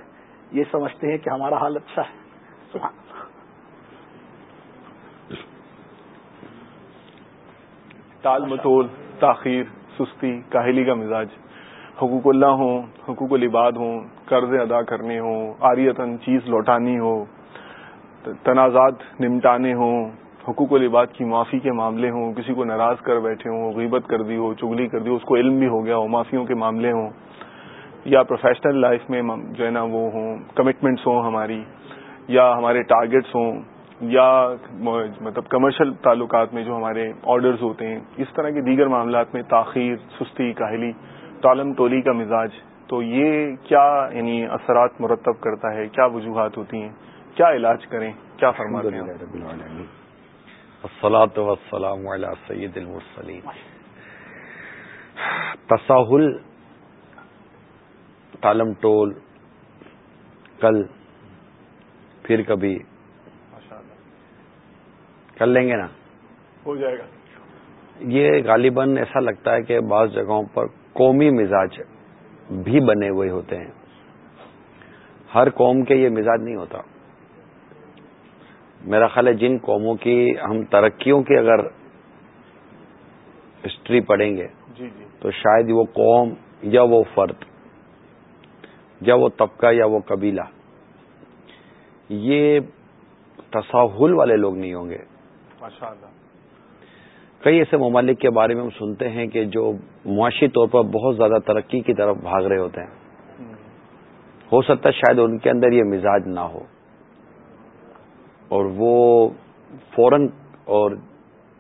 یہ سمجھتے ہیں کہ ہمارا حال اچھا ہے. ٹال مٹول، تاخیر، سستی، کاہلی کا مزاج۔ حقوق اللہ ہوں، حقوق العباد ہوں، قرض ادا کرنے ہوں آریتن چیز لوٹانی ہو، تنازعات نمٹانے ہوں، حقوق العباد کی معافی کے معاملے ہوں، کسی کو ناراض کر بیٹھے ہوں، غیبت کر دی ہو، چگلی کر دی ہو، اس کو علم بھی ہو گیا ہو، معافیوں کے معاملے ہوں۔ یا پروفیشنل لائف میں جو ہے نا وہ ہوں کمٹمنٹس ہوں ہماری، یا ہمارے ٹارگیٹس ہوں۔ یا مطلب کمرشل تعلقات میں جو ہمارے آرڈرز ہوتے ہیں، اس طرح کے دیگر معاملات میں تاخیر، سستی، کاہلی تالم ٹولی کا مزاج، تو یہ کیا یعنی اثرات مرتب کرتا ہے؟ کیا وجوہات ہوتی ہیں؟ کیا علاج کریں؟ کیا فرماتے ہیں وسلام سید المرسلین۔ تساہل تالم ٹول، کل، پھر کبھی کر لیں گے نا۔ ہو جائے گا۔ یہ غالباً ایسا لگتا ہے کہ بعض جگہوں پر قومی مزاج بھی بنے ہوئے ہوتے ہیں۔ ہر قوم کے یہ مزاج نہیں ہوتا۔ میرا خیال ہے جن قوموں کی ہم ترقیوں کی اگر ہسٹری پڑھیں گے جی جی۔ تو شاید وہ قوم یا وہ فرد یا وہ طبقہ یا وہ قبیلہ یہ تصاہل والے لوگ نہیں ہوں گے۔ کئی ایسے ممالک کے بارے میں ہم سنتے ہیں کہ جو معاشی طور پر بہت زیادہ ترقی کی طرف بھاگ رہے ہوتے ہیں۔ ہو سکتا ہے شاید ان کے اندر یہ مزاج نہ ہو۔ اور وہ فوراً اور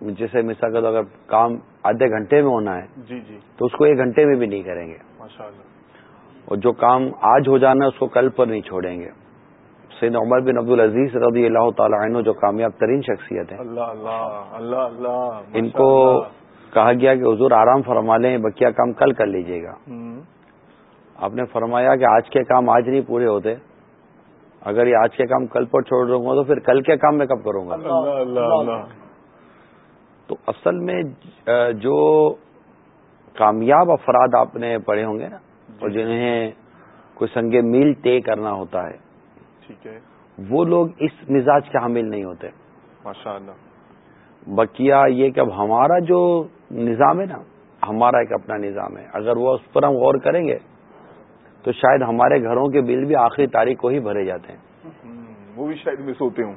جیسے مثال کا اگر کام آدھے گھنٹے میں ہونا ہے جی جی۔ تو اس کو ایک گھنٹے میں بھی نہیں کریں گے۔ اور جو کام آج ہو جانا ہے اس کو کل پر نہیں چھوڑیں گے۔ سید عمر بن عبد العزیز رضی اللہ تعالیٰ عنہ جو کامیاب ترین شخصیت ہے۔ اللہ اللہ اللہ اللہ ان کو کہا گیا کہ حضور آرام فرما لیں بکیا کام کل کر لیجیے گا۔ آپ نے فرمایا کہ آج کے کام آج نہیں پورے ہوتے۔ اگر یہ آج کے کام کل پر چھوڑ دوں گا تو پھر کل کے کام میں کب کروں گا؟ تو اصل میں جو کامیاب افراد آپ نے پڑھے ہوں گے نا اور جی۔ جنہیں کوئی سنگ میل طے کرنا ہوتا ہے ٹھیک ہے۔ وہ لوگ اس مزاج کے حامل نہیں ہوتے۔ ماشاء اللہ بکیا یہ کہ اب ہمارا جو نظام ہے نا ہمارا ایک اپنا نظام ہے۔ اگر وہ اس پر ہم غور کریں گے تو شاید ہمارے گھروں کے بل بھی آخری تاریخ کو ہی بھرے جاتے ہیں۔ وہ بھی شاید مس ہوتے ہوں۔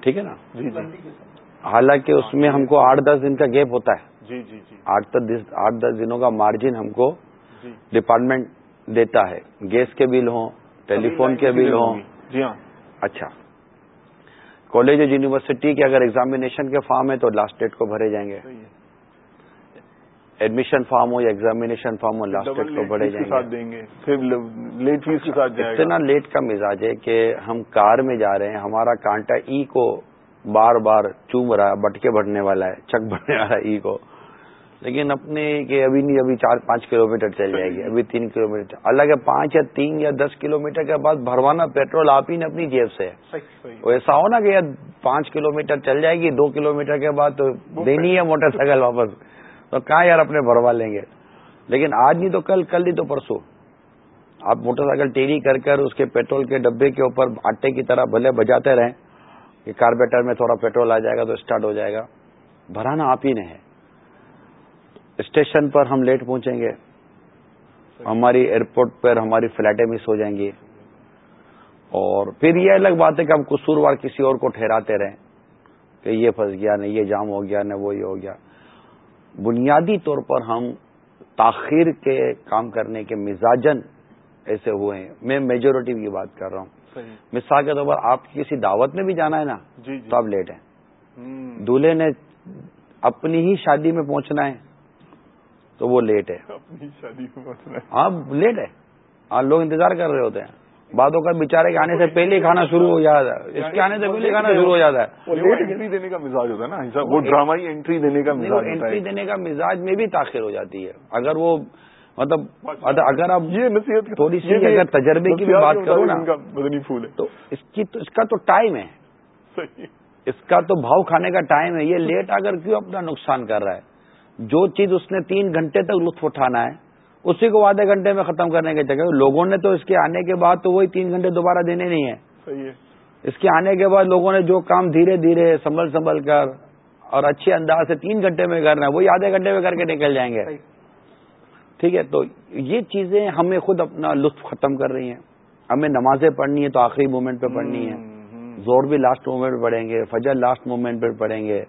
ٹھیک ہے نا؟ جی جی۔ حالانکہ اس میں ہم کو آٹھ دس دن کا گیپ ہوتا ہے۔ جی جی جی۔ آٹھ دس دنوں کا مارجن ہم کو ڈپارٹمنٹ دیتا ہے۔ گیس کے بل ہوں ٹیلی فون کے بل ہوں۔ جی ہاں۔ اچھا۔ کالج اور یونیورسٹی کے اگر ایگزامینیشن کے فارم ہے تو لاسٹ ڈیٹ کو بھرے جائیں گے۔ ایڈمیشن فارم ہو یا ایگزامینیشن فارم ہو لاسٹ ڈیٹ کو بھرے جائیں گے۔ لیٹ فیس کے ساتھ اتنا لیٹ کا مزاج ہے کہ ہم کار میں جا رہے ہیں ہمارا کانٹا ای کو بار بار چوم رہا ہے بٹکے بڑھنے والا ہے چک بڑھنے والا ہے ای کو۔ لیکن اپنے کہ ابھی نہیں ابھی چار پانچ کلو میٹر چل جائے گی ابھی تین کلو میٹر الگ ہے پانچ یا تین یا دس کلو میٹر کے بعد بھروانا پیٹرول آپ ہی نے اپنی جیب سے۔ وہ ایسا ہو نا کہ یار پانچ کلو میٹر چل جائے گی دو کلو میٹر کے بعد تو دینی ہے موٹر سائیکل واپس۔ تو کہاں یار اپنے بھروا لیں گے؟ لیکن آج نہیں تو کل کل نہیں تو پرسوں۔ آپ موٹر سائیکل ٹیری کر کر اس کے پیٹرول کے ڈبے کے اوپر آٹے کی طرح بھلے بجاتے رہیں کہ کاربیٹر میں تھوڑا پیٹرول آ جائے گا تو اسٹارٹ ہو جائے گا۔ بھرانا آپ ہی نے ہے۔ اسٹیشن پر ہم لیٹ پہنچیں گے ہماری ایئرپورٹ پر ہماری فلائٹیں مس ہو جائیں گی۔ اور پھر یہ الگ بات ہے کہ ہم قصوروار کسی اور کو ٹھہراتے رہیں کہ یہ پھنس گیا نہ یہ جام ہو گیا نہ وہ یہ ہو گیا۔ بنیادی طور پر ہم تاخیر کے کام کرنے کے مزاجن ایسے ہوئے ہیں۔ میں میجورٹی کی بات کر رہا ہوں۔ مثال کے طور پر آپ کسی دعوت میں بھی جانا ہے نا جی، جی۔ تو آپ لیٹ ہیں۔ دولہے نے اپنی ہی شادی میں پہنچنا ہے۔ تو وہ لیٹ ہے۔ ہاں لیٹ ہے۔ ہاں لوگ انتظار کر رہے ہوتے ہیں۔ باتوں کا بےچارے کے آنے سے پہلے کھانا شروع ہو جاتا ہے۔ اس کے آنے سے پہلے کھانا شروع ہو جاتا ہے۔ انٹری دینے کا مزاج ہوتا ہے نا وہ ڈرامائی انٹری دینے کا مزاج انٹری دینے کا مزاج میں بھی تاخیر ہو جاتی ہے۔ اگر وہ مطلب اگر آپ یہ نصیحت تھوڑی سی اگر تجربے کی بھی بات کرو نا پھول ہے۔ تو اس کی تو اس کا تو ٹائم ہے۔ اس کا تو بھاؤ کھانے کا ٹائم ہے۔ یہ لیٹ اگر کیوں اپنا نقصان کر رہا ہے؟ جو چیز اس نے تین گھنٹے تک لطف اٹھانا ہے اسی کو آدھے گھنٹے میں ختم کرنے کے جگہ لوگوں نے تو اس کے آنے کے بعد تو وہی تین گھنٹے دوبارہ دینے نہیں ہے۔ اس کے آنے کے بعد لوگوں نے جو کام دھیرے دھیرے سنبھل سنبھل کر اور اچھے انداز سے تین گھنٹے میں کرنا ہے وہی آدھے گھنٹے میں کر کے نکل جائیں گے۔ ٹھیک ہے تو یہ چیزیں ہمیں خود اپنا لطف ختم کر رہی ہیں۔ ہمیں نمازیں پڑھنی ہے تو آخری مومنٹ پہ پڑھنی ہے زور بھی لاسٹ مومنٹ پہ پڑھیں گے فجر لاسٹ مومنٹ پہ پڑھیں گے۔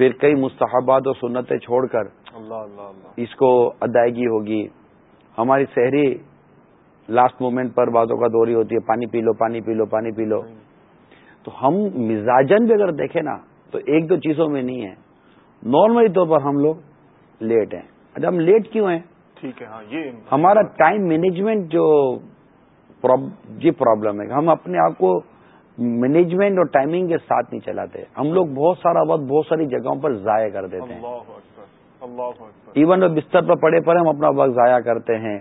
پھر کئی مستحبات اور سنتیں چھوڑ کر اللہ اللہ اس کو ادائیگی ہوگی۔ ہماری شہری لاسٹ مومنٹ پر باتوں کا دوری ہوتی ہے پانی پی لو پانی پی لو پانی پی لو۔ تو ہم مزاجن بھی اگر دیکھیں نا تو ایک دو چیزوں میں نہیں ہے نارملی طور پر ہم لوگ لیٹ ہیں۔ اچھا ہم لیٹ کیوں ہیں؟ ٹھیک ہے ہاں یہ ہمارا ٹائم مینجمنٹ جو یہ پرابلم ہے ہم اپنے آپ کو مینجمنٹ اور ٹائمنگ کے ساتھ نہیں چلاتے۔ ہم لوگ بہت سارا وقت بہت ساری جگہوں پر ضائع کر دیتے ہیں۔ ایون بستر پر پڑے پر ہم اپنا وقت ضائع کرتے ہیں۔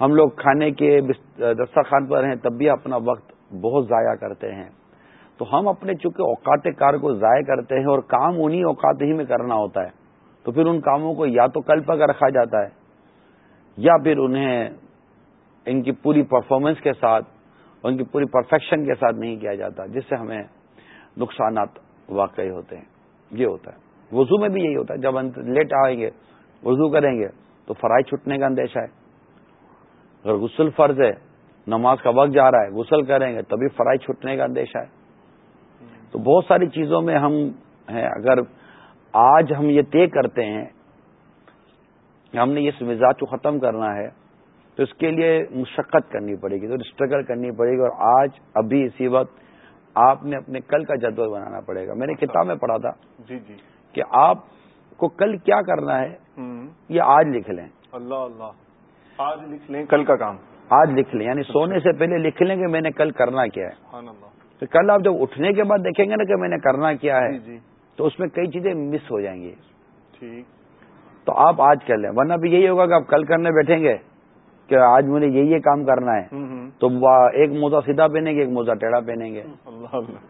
ہم لوگ کھانے کے دسترخوان پر ہیں تب بھی اپنا وقت بہت ضائع کرتے ہیں۔ تو ہم اپنے چونکہ اوقات کار کو ضائع کرتے ہیں اور کام انہی اوقات ہی میں کرنا ہوتا ہے۔ تو پھر ان کاموں کو یا تو کل پک رکھا جاتا ہے یا پھر انہیں ان کی پوری پرفارمنس کے ساتھ ان کی پوری پرفیکشن کے ساتھ نہیں کیا جاتا، جس سے ہمیں نقصانات واقعی ہوتے ہیں۔ یہ ہوتا ہے۔ وضو میں بھی یہی ہوتا ہے۔ جب ہم لیٹ آئیں گے، وضو کریں گے، تو فرائی چھٹنے کا اندیشہ ہے۔ اگر غسل فرض ہے، نماز کا وقت جا رہا ہے، غسل کریں گے، تبھی فرائی چھٹنے کا اندیشہ ہے۔ تو بہت ساری چیزوں میں ہم ہیں۔ اگر آج ہم یہ طے کرتے ہیں کہ ہم نے اس مزاج کو ختم کرنا ہے تو اس کے لیے مشقت کرنی پڑے گی تو اسٹرگل کرنی پڑے گی اور آج ابھی اسی وقت آپ نے اپنے کل کا جدول بنانا پڑے گا۔ میں نے کتاب میں پڑھا تھا جی جی۔ کہ آپ کو کل کیا کرنا ہے یہ آج لکھ لیں۔ اللہ اللہ۔ آج لکھ لیں کل کا کام۔ آج لکھ لیں یعنی۔ سونے سے پہلے لکھ لیں کہ میں نے کل کرنا کیا ہے۔ تو کل آپ جب اٹھنے کے بعد دیکھیں گے نا کہ میں نے کرنا کیا ہے جی، جی۔ تو اس میں کئی چیزیں مس ہو جائیں گی۔ ٹھیک۔ تو آپ آج کر لیں۔ ورنہ بھی یہی ہوگا کہ آپ کل کرنے بیٹھیں گے۔ کہ آج مجھے یہ یہ کام کرنا ہے تو ایک موزہ سیدھا پہنیں گے ایک موزہ ٹیڑھا پہنیں گے۔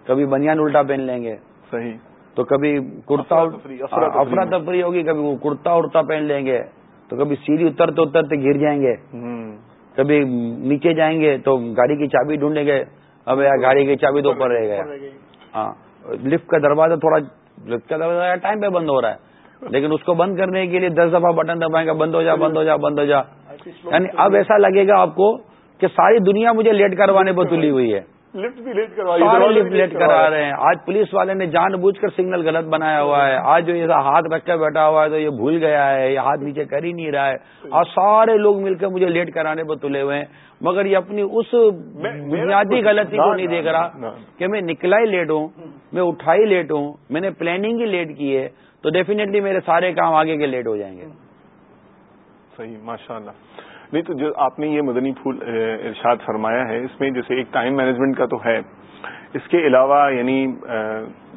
کبھی بنیان الٹا پہن لیں گے۔ صحیح۔ تو کبھی کرتا افرا تفری ہوگی کبھی وہ کرتا ارتا پہن لیں گے۔ تو کبھی سیڑھی اترتے اترتے گر جائیں گے۔ کبھی نیچے جائیں گے تو گاڑی کی چابی ڈھونڈیں گے۔ اب یار گاڑی کی چابی تو اوپر رہ گیا ہاں لفٹ کا دروازہ تھوڑا لفٹ کا دروازہ ٹائم پہ بند ہو رہا ہے۔ لیکن اس کو بند کرنے کے لیے دس دفعہ بٹن دبائیں گے بند ہو جا بند ہو جا بند ہو جا۔ یعنی اب ایسا لگے گا آپ کو کہ ساری دنیا مجھے لیٹ کروانے پر تلی ہوئی ہے۔ لفٹ بھی لیٹ لفٹ لیٹ کرا رہے ہیں۔ آج پولیس والے نے جان بوجھ کر سگنل غلط بنایا ہوا ہے۔ آج جو یہ ہاتھ رکھ کر بیٹھا ہوا ہے تو یہ بھول گیا ہے یہ ہاتھ نیچے کر ہی نہیں رہا ہے۔ اور سارے لوگ مل کر مجھے لیٹ کرانے پر تلے ہوئے ہیں۔ مگر یہ اپنی اس بنیادی غلطی کو نہیں دیکھ رہا کہ میں نکلا ہی لیٹ ہوں میں اٹھائی لیٹ ہوں میں نے پلاننگ ہی لیٹ کی ہے۔ تو ڈیفینیٹلی میرے سارے کام آگے کے لیٹ ہو جائیں گے۔ صحیح ماشاء اللہ نہیں تو جو آپ نے یہ مدنی پھول ارشاد فرمایا ہے، اس میں جیسے ایک ٹائم مینجمنٹ کا تو ہے۔ اس کے علاوہ یعنی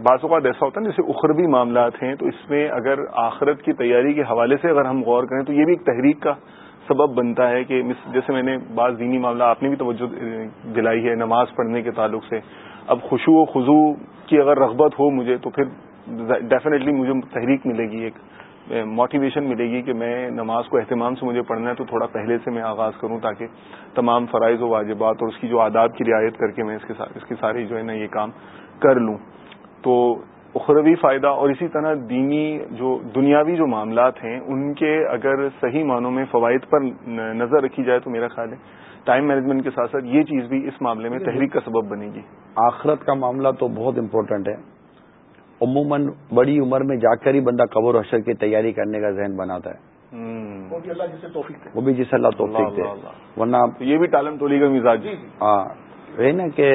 بعض اوقات ایسا ہوتا ہے جیسے اخروی معاملات ہیں، تو اس میں اگر آخرت کی تیاری کے حوالے سے اگر ہم غور کریں، تو یہ بھی ایک تحریک کا سبب بنتا ہے کہ جیسے میں نے بعض دینی معاملہ آپ نے بھی توجہ دلائی ہے نماز پڑھنے کے تعلق سے۔ اب خوشو و خضو کی اگر رغبت ہو مجھے، تو پھر ڈیفینیٹلی مجھے تحریک ملے گی ایک۔ موٹیویشن ملے گی کہ میں نماز کو اہتمام سے مجھے پڑھنا ہے، تو تھوڑا پہلے سے میں آغاز کروں تاکہ تمام فرائض و واجبات اور اس کی جو عادات کی رعایت کر کے میں اس کے اس کی ساری جو ہے نا یہ کام کر لوں۔ تو اخروی فائدہ اور اسی طرح دینی جو دنیاوی جو معاملات ہیں، ان کے اگر صحیح معنوں میں فوائد پر نظر رکھی جائے تو میرا خیال ہے ٹائم مینجمنٹ کے ساتھ ساتھ یہ چیز بھی اس معاملے میں تحریک کا سبب بنے گی۔ آخرت کا معاملہ تو بہت امپورٹنٹ ہے۔ عموماً بڑی عمر میں جا کر ہی بندہ قبر و حشر کی تیاری کرنے کا ذہن بناتا ہے۔ وہ بھی جس اللہ توفیق دے۔ ورنہ یہ بھی ٹالم ٹولی کا مزاج۔ جی ہاں وہی نا کہ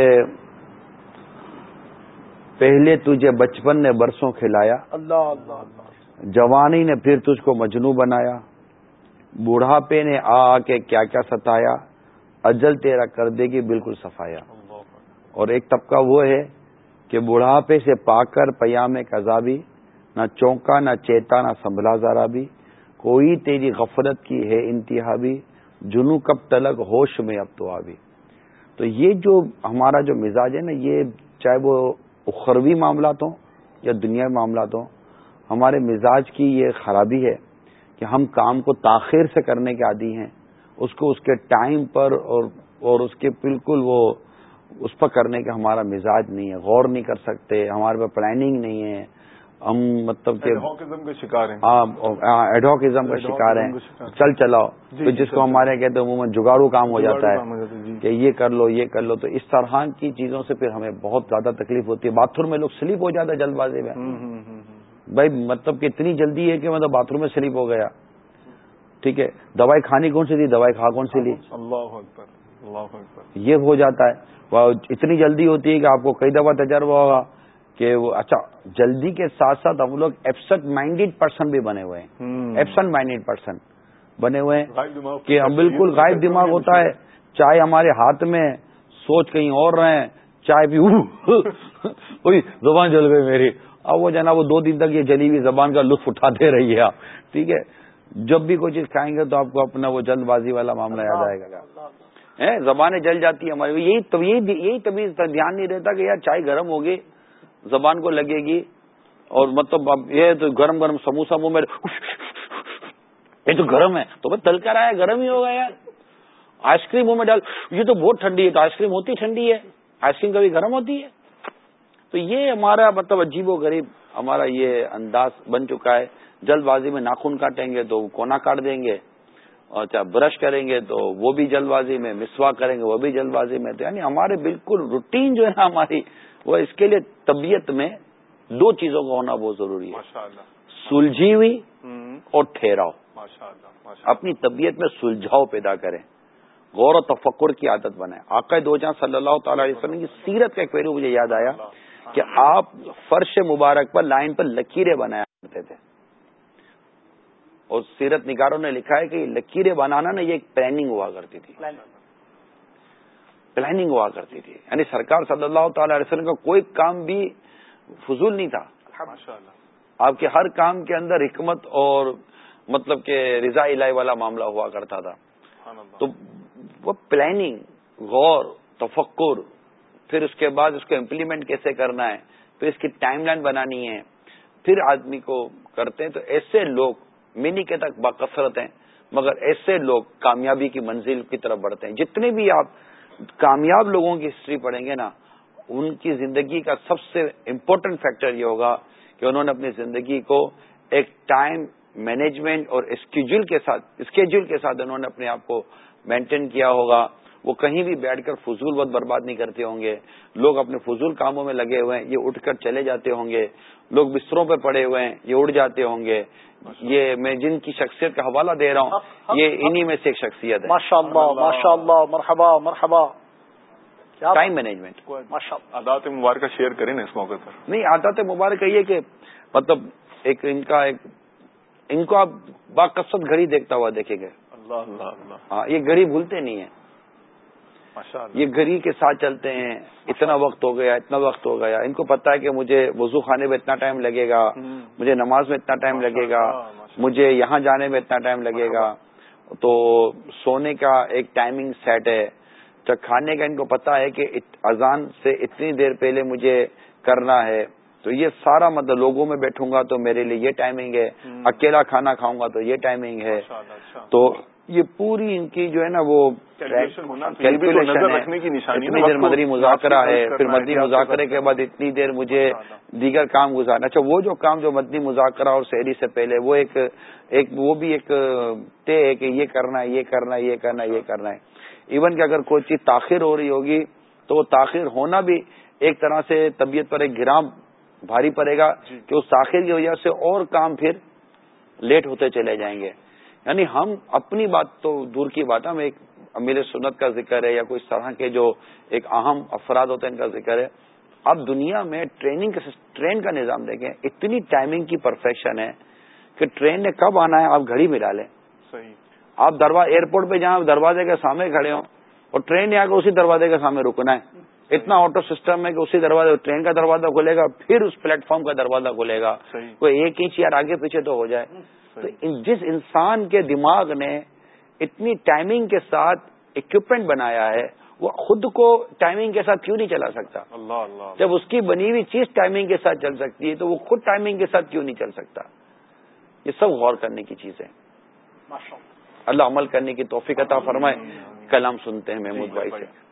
پہلے تجھے بچپن نے برسوں کھلایا اللہ جوانی نے پھر تجھ کو مجنو بنایا بوڑھاپے نے آ کے کیا کیا ستایا اجل تیرا کر دے گی بالکل صفایا۔ اور ایک طبقہ وہ ہے کہ بڑھاپے سے پا کر پیام کذابی نہ چونکا، نہ چیتا، نہ سنبھلا ذرا بھی کوئی تیری غفلت کی ہے انتہا بھی جنو کب تلک ہوش میں اب تو آبی۔ تو یہ جو ہمارا جو مزاج ہے نا، یہ چاہے وہ اخروی معاملات ہوں یا دنیا معاملات ہوں ہمارے مزاج کی یہ خرابی ہے کہ ہم کام کو تاخیر سے کرنے کے عادی ہیں۔ اس کو اس کے ٹائم پر اور اور اس کے بالکل وہ اس پر کرنے کا ہمارا مزاج نہیں ہے غور نہیں کر سکتے ہمارے پاس پلاننگ نہیں ہے۔ ہم مطلب کہ ایڈوکزم کا شکار ہیں۔ چل چلاؤ۔ جی، جس کو ہمارے کہتے ہیں عموماً جگاڑو کام ہو جاتا ہے۔ جی۔ کہ یہ کر لو یہ کر لو۔ تو اس طرح کی چیزوں سے پھر ہمیں بہت زیادہ تکلیف ہوتی ہے۔ باتھ روم میں لوگ سلیپ ہو جاتا ہے جلد بازی میں۔ بھائی مطلب کہ اتنی جلدی ہے کہ مطلب باتھ روم میں سلیپ ہو گیا۔ ٹھیک ہے؟ دوائی کھانی کون سی تھی؟ دوائی کھا کون سی لی؟ یہ ہو جاتا ہے۔ اتنی جلدی ہوتی ہے کہ آپ کو کئی دفعہ تجربہ ہوگا کہ وہ اچھا جلدی کے ساتھ ساتھ ہم لوگ ایبسنٹ مائنڈیڈ پرسن بھی بنے ہوئے ہیں۔ ایبسنٹ مائنڈیڈ پرسن بنے ہوئے ہیں۔ کہ ہم بالکل غائب دماغ ہوتا ہے۔ چائے ہمارے ہاتھ میں سوچ کہیں اور رہے چائے بھی زبان جل گئی میری۔ اب وہ جناب وہ دو دن تک یہ جلی ہوئی زبان کا لطف اٹھاتے رہیے آپ ٹھیک ہے؟ جب بھی کوئی چیز کھائیں گے تو آپ کو اپنا وہ جلد بازی والا معاملہ یاد آئے گا۔ زبانیں جل جاتی ہیں ہماری یہی یہی تبھی دھیان نہیں رہتا کہ یار چائے گرم ہوگی زبان کو لگے گی اور مطلب اب یہ تو گرم گرم سموسا منہ میں یہ تو گرم ہے۔ تو بس تل کر آیا گرم ہی ہوگا یار۔ آئس کریم منہ میں ڈال یہ تو بہت ٹھنڈی ہے، تو آئس کریم ہوتی ٹھنڈی ہے۔ آئس کریم کبھی گرم ہوتی ہے؟ تو یہ ہمارا مطلب عجیب و غریب ہمارا یہ انداز بن چکا ہے۔ جلد بازی میں ناخن کاٹیں گے تو کونا کاٹ دیں گے۔ اور چاہے برش کریں گے تو وہ بھی جلد بازی میں مسوا کریں گے وہ بھی جلد بازی میں۔ تو یعنی ہمارے بالکل روٹین جو ہے نا ہماری وہ اس کے لیے طبیعت میں دو چیزوں کا ہونا بہت ضروری ہے۔ سلجھی ہوئی اور ٹھہراؤ۔ اپنی طبیعت میں سلجھاؤ پیدا کریں۔ غور و تفکر کی عادت بنائیں۔ آقا دو جہاں صلی اللہ تعالی علیہ وسلم کی سیرت کا ایک پہلو مجھے یاد آیا کہ آپ فرش مبارک پر لائن پر لکیریں بنایا کرتے تھے۔ اور سیرت نگاروں نے لکھا ہے کہ لکیریں بنانا نا یہ ایک پلاننگ ہوا کرتی تھی۔ پلاننگ ہوا کرتی تھی۔ یعنی سرکار صلی اللہ تعالی علیہ وسلم کا کوئی کام بھی فضول نہیں تھا۔ آپ کے ہر کام کے اندر حکمت اور مطلب کہ رضا الہی والا معاملہ ہوا کرتا تھا۔ تو وہ پلاننگ غور تفکر پھر اس کے بعد اس کو امپلیمنٹ کیسے کرنا ہے؟ پھر اس کی ٹائم لائن بنانی ہے۔ پھر آدمی کو کرتے ہیں تو ایسے لوگ منی کے تک باکثرت ہیں، مگر ایسے لوگ کامیابی کی منزل کی طرف بڑھتے ہیں۔ جتنے بھی آپ کامیاب لوگوں کی ہسٹری پڑھیں گے نا، ان کی زندگی کا سب سے امپورٹنٹ فیکٹر یہ ہوگا کہ انہوں نے اپنی زندگی کو ایک ٹائم مینجمنٹ اور اسکیجول کے ساتھ اسکیجول کے ساتھ انہوں نے اپنے آپ کو مینٹین کیا ہوگا۔ وہ کہیں بھی بیٹھ کر فضول وقت برباد نہیں کرتے ہوں گے۔ لوگ اپنے فضول کاموں میں لگے ہوئے ہیں یہ اٹھ کر چلے جاتے ہوں گے۔ لوگ بستروں پہ پڑے ہوئے ہیں یہ اڑ جاتے ہوں گے۔ یہ میں جن کی شخصیت کا حوالہ دے رہا ہوں یہ انہی میں سے ایک شخصیت ہے۔ مرحبا مرحبا۔ Time management. عادات مبارکہ شیئر کریں نا اس موقع پر۔ نہیں عادات مبارک یہ کہ مطلب ایک ان کا ایک ان کو آپ باقصد گھڑی دیکھتا ہوا دیکھیں گے۔ اللہ اللہ اللہ۔ ہاں یہ گھڑی بھولتے نہیں ہیں۔ یہ گھڑی کے ساتھ چلتے ہیں۔ اتنا وقت ہو گیا اتنا وقت ہو گیا۔ ان کو پتا ہے کہ مجھے وضو خانے میں اتنا ٹائم لگے گا مجھے نماز میں اتنا ٹائم لگے گا مجھے یہاں جانے میں اتنا ٹائم لگے گا۔ تو سونے کا ایک ٹائمنگ سیٹ ہے۔ تو کھانے کا ان کو پتا ہے کہ اذان سے اتنی دیر پہلے مجھے کرنا ہے۔ تو یہ سارا مطلب لوگوں میں بیٹھوں گا تو میرے لیے یہ ٹائمنگ ہے۔ اکیلا کھانا کھاؤں گا تو یہ ٹائمنگ ہے۔ تو یہ پوری ان کی جو ہے نا وہ اتنی دیر مدری مذاکرہ ہے۔ پھر مدنی مذاکرے کے بعد اتنی دیر مجھے دیگر کام گزارنا۔ اچھا وہ جو کام جو مدنی مذاکرہ اور شہری سے پہلے وہ ایک ایک وہ بھی ایک طے ہے کہ یہ کرنا ہے یہ کرنا ہے یہ کرنا ہے یہ کرنا ہے۔ ایون کہ اگر کوئی چیز تاخیر ہو رہی ہوگی تو وہ تاخیر ہونا بھی ایک طرح سے طبیعت پر ایک گرام بھاری پڑے گا جی۔ کہ اس تاخیر کی وجہ سے اور کام پھر لیٹ ہوتے چلے جائیں گے۔ یعنی ہم اپنی بات تو دور کی بات ہم ایک امیر سنت کا ذکر ہے یا کوئی طرح کے جو ایک اہم افراد ہوتے ہیں ان کا ذکر ہے۔ اب دنیا میں ٹریننگ ٹرین کا نظام دیکھیں اتنی ٹائمنگ کی پرفیکشن ہے کہ ٹرین نے کب آنا ہے آپ گھڑی ملا لیں۔ صحیح۔ آپ دروا ایئرپورٹ پہ جہاں دروازے کے سامنے کھڑے ہوں اور ٹرین نے آ کے اسی دروازے کے سامنے رکنا ہے۔ اتنا آٹو سسٹم ہے کہ اسی دروازے ٹرین کا دروازہ کھلے گا پھر اس پلیٹ فارم کا دروازہ کھلے گا۔ کوئی ایک انچ یار آگے پیچھے تو ہو جائے۔ تو جس انسان کے دماغ نے اتنی ٹائمنگ کے ساتھ اکوپمنٹ بنایا ہے وہ خود کو ٹائمنگ کے ساتھ کیوں نہیں چلا سکتا؟ اللہ اللہ۔ جب اس کی بنی ہوئی چیز ٹائمنگ کے ساتھ چل سکتی ہے تو وہ خود ٹائمنگ کے ساتھ کیوں نہیں چل سکتا؟ یہ سب غور کرنے کی چیز ہے اللہ عمل کرنے کی توفیق عطا فرمائے۔ کلام سنتے ہیں محمود بھائی۔ سے۔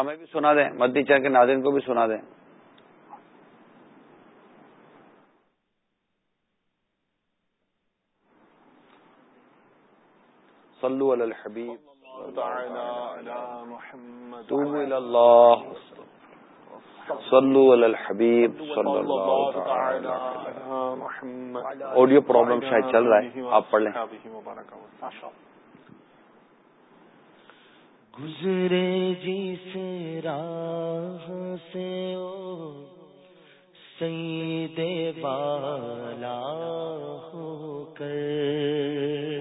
ہمیں بھی سنا دیں مدی چین کے ناظرین کو بھی سنا دیں۔ صلو علی الحبیب۔ اللہ۔ صلو علی الحبیب، صلی اللہ آڈیو پرابلم شاید چل رہا ہے، آپ پڑھ لیں۔ گزرے جس راہ سے او سید بالا ہو کر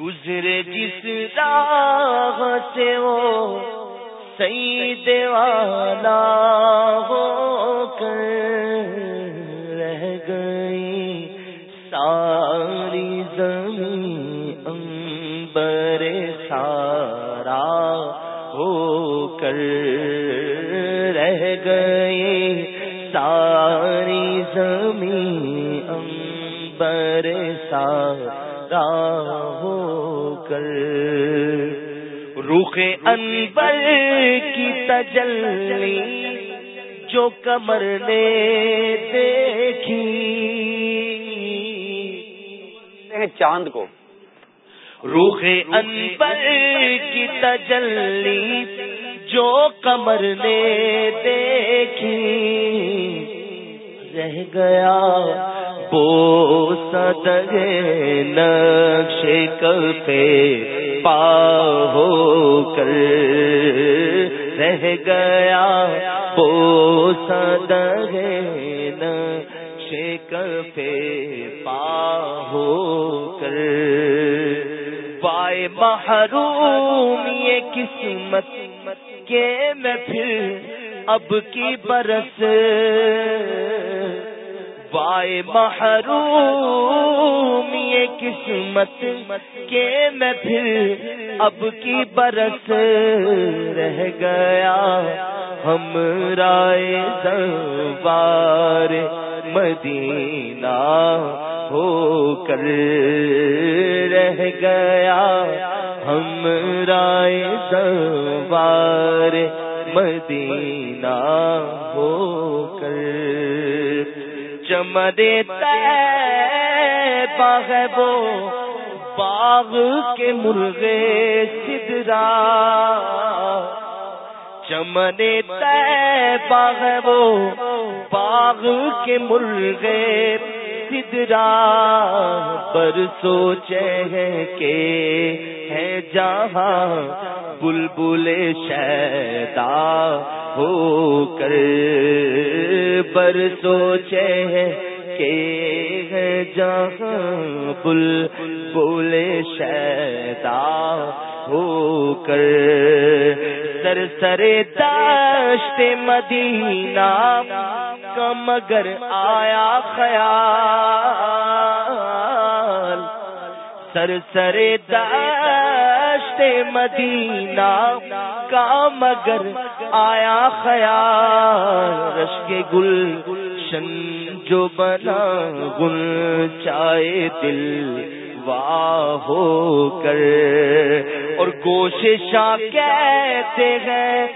گزرے جس راہ سے وہ سید والا ہو کر رہ گئی ساری رہ گئی ساری زمین امبر سارا ہو کر۔ روخ انبر کی تجلی جو کمر نے دیکھی۔ چاند کو۔ روح انبر کی تجلی جو کمر نے دیکھی، رہ گیا بو سدگ نقش کفے پا ہو کر۔ رہ گیا بو سدگ نقش کفے پا ہو کر۔ پائے محروم یہ قسمت کے میں پھر اب کی برس وائے محروم یہ قسمت کے میں پھر اب کی برس رہ گیا ہم رائے دوار مدینہ ہو کر رہ گیا ہم رائے دوار مدینہ ہو کر۔ چمدے باغ وہ باغ کے مرغے سدرا۔ چمنے باغ وہ باغ کے مرغے سدرا۔ پر سوچے ہیں کہ ہے جہاں بلبل شیدا ہو کر پر سوچے کہ جہاں بل بولے شیدا ہو کر سر سرے داشت مدینہ کا مگر آیا خیال سر سرے داشت مدینہ کا مگر آیا خیال، رش کے گل شن جو بنا گل چائے دل واہ ہو کر۔ اور کوششاں کہتے ہیں،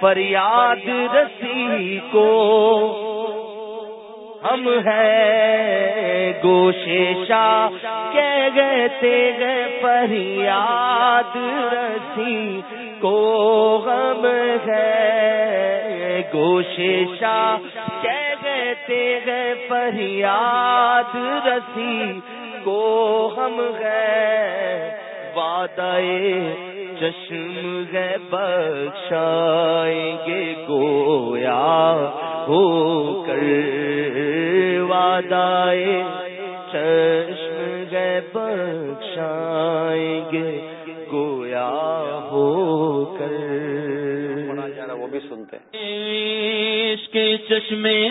فریاد رسی کو ہم ہے گوشیشا کہ گئے تیرے فریاد رسی۔ کو غم ہے گوشیشا کہ گئے تیرے فریاد رسی۔ کو ہم ہے وعدہ چشم ہے بخشائیں گے گویا ہو کر۔ وعدائے چشم گئے بخشائیں گے گویا ہو کر۔ وہ بھی سنتے کے چشمے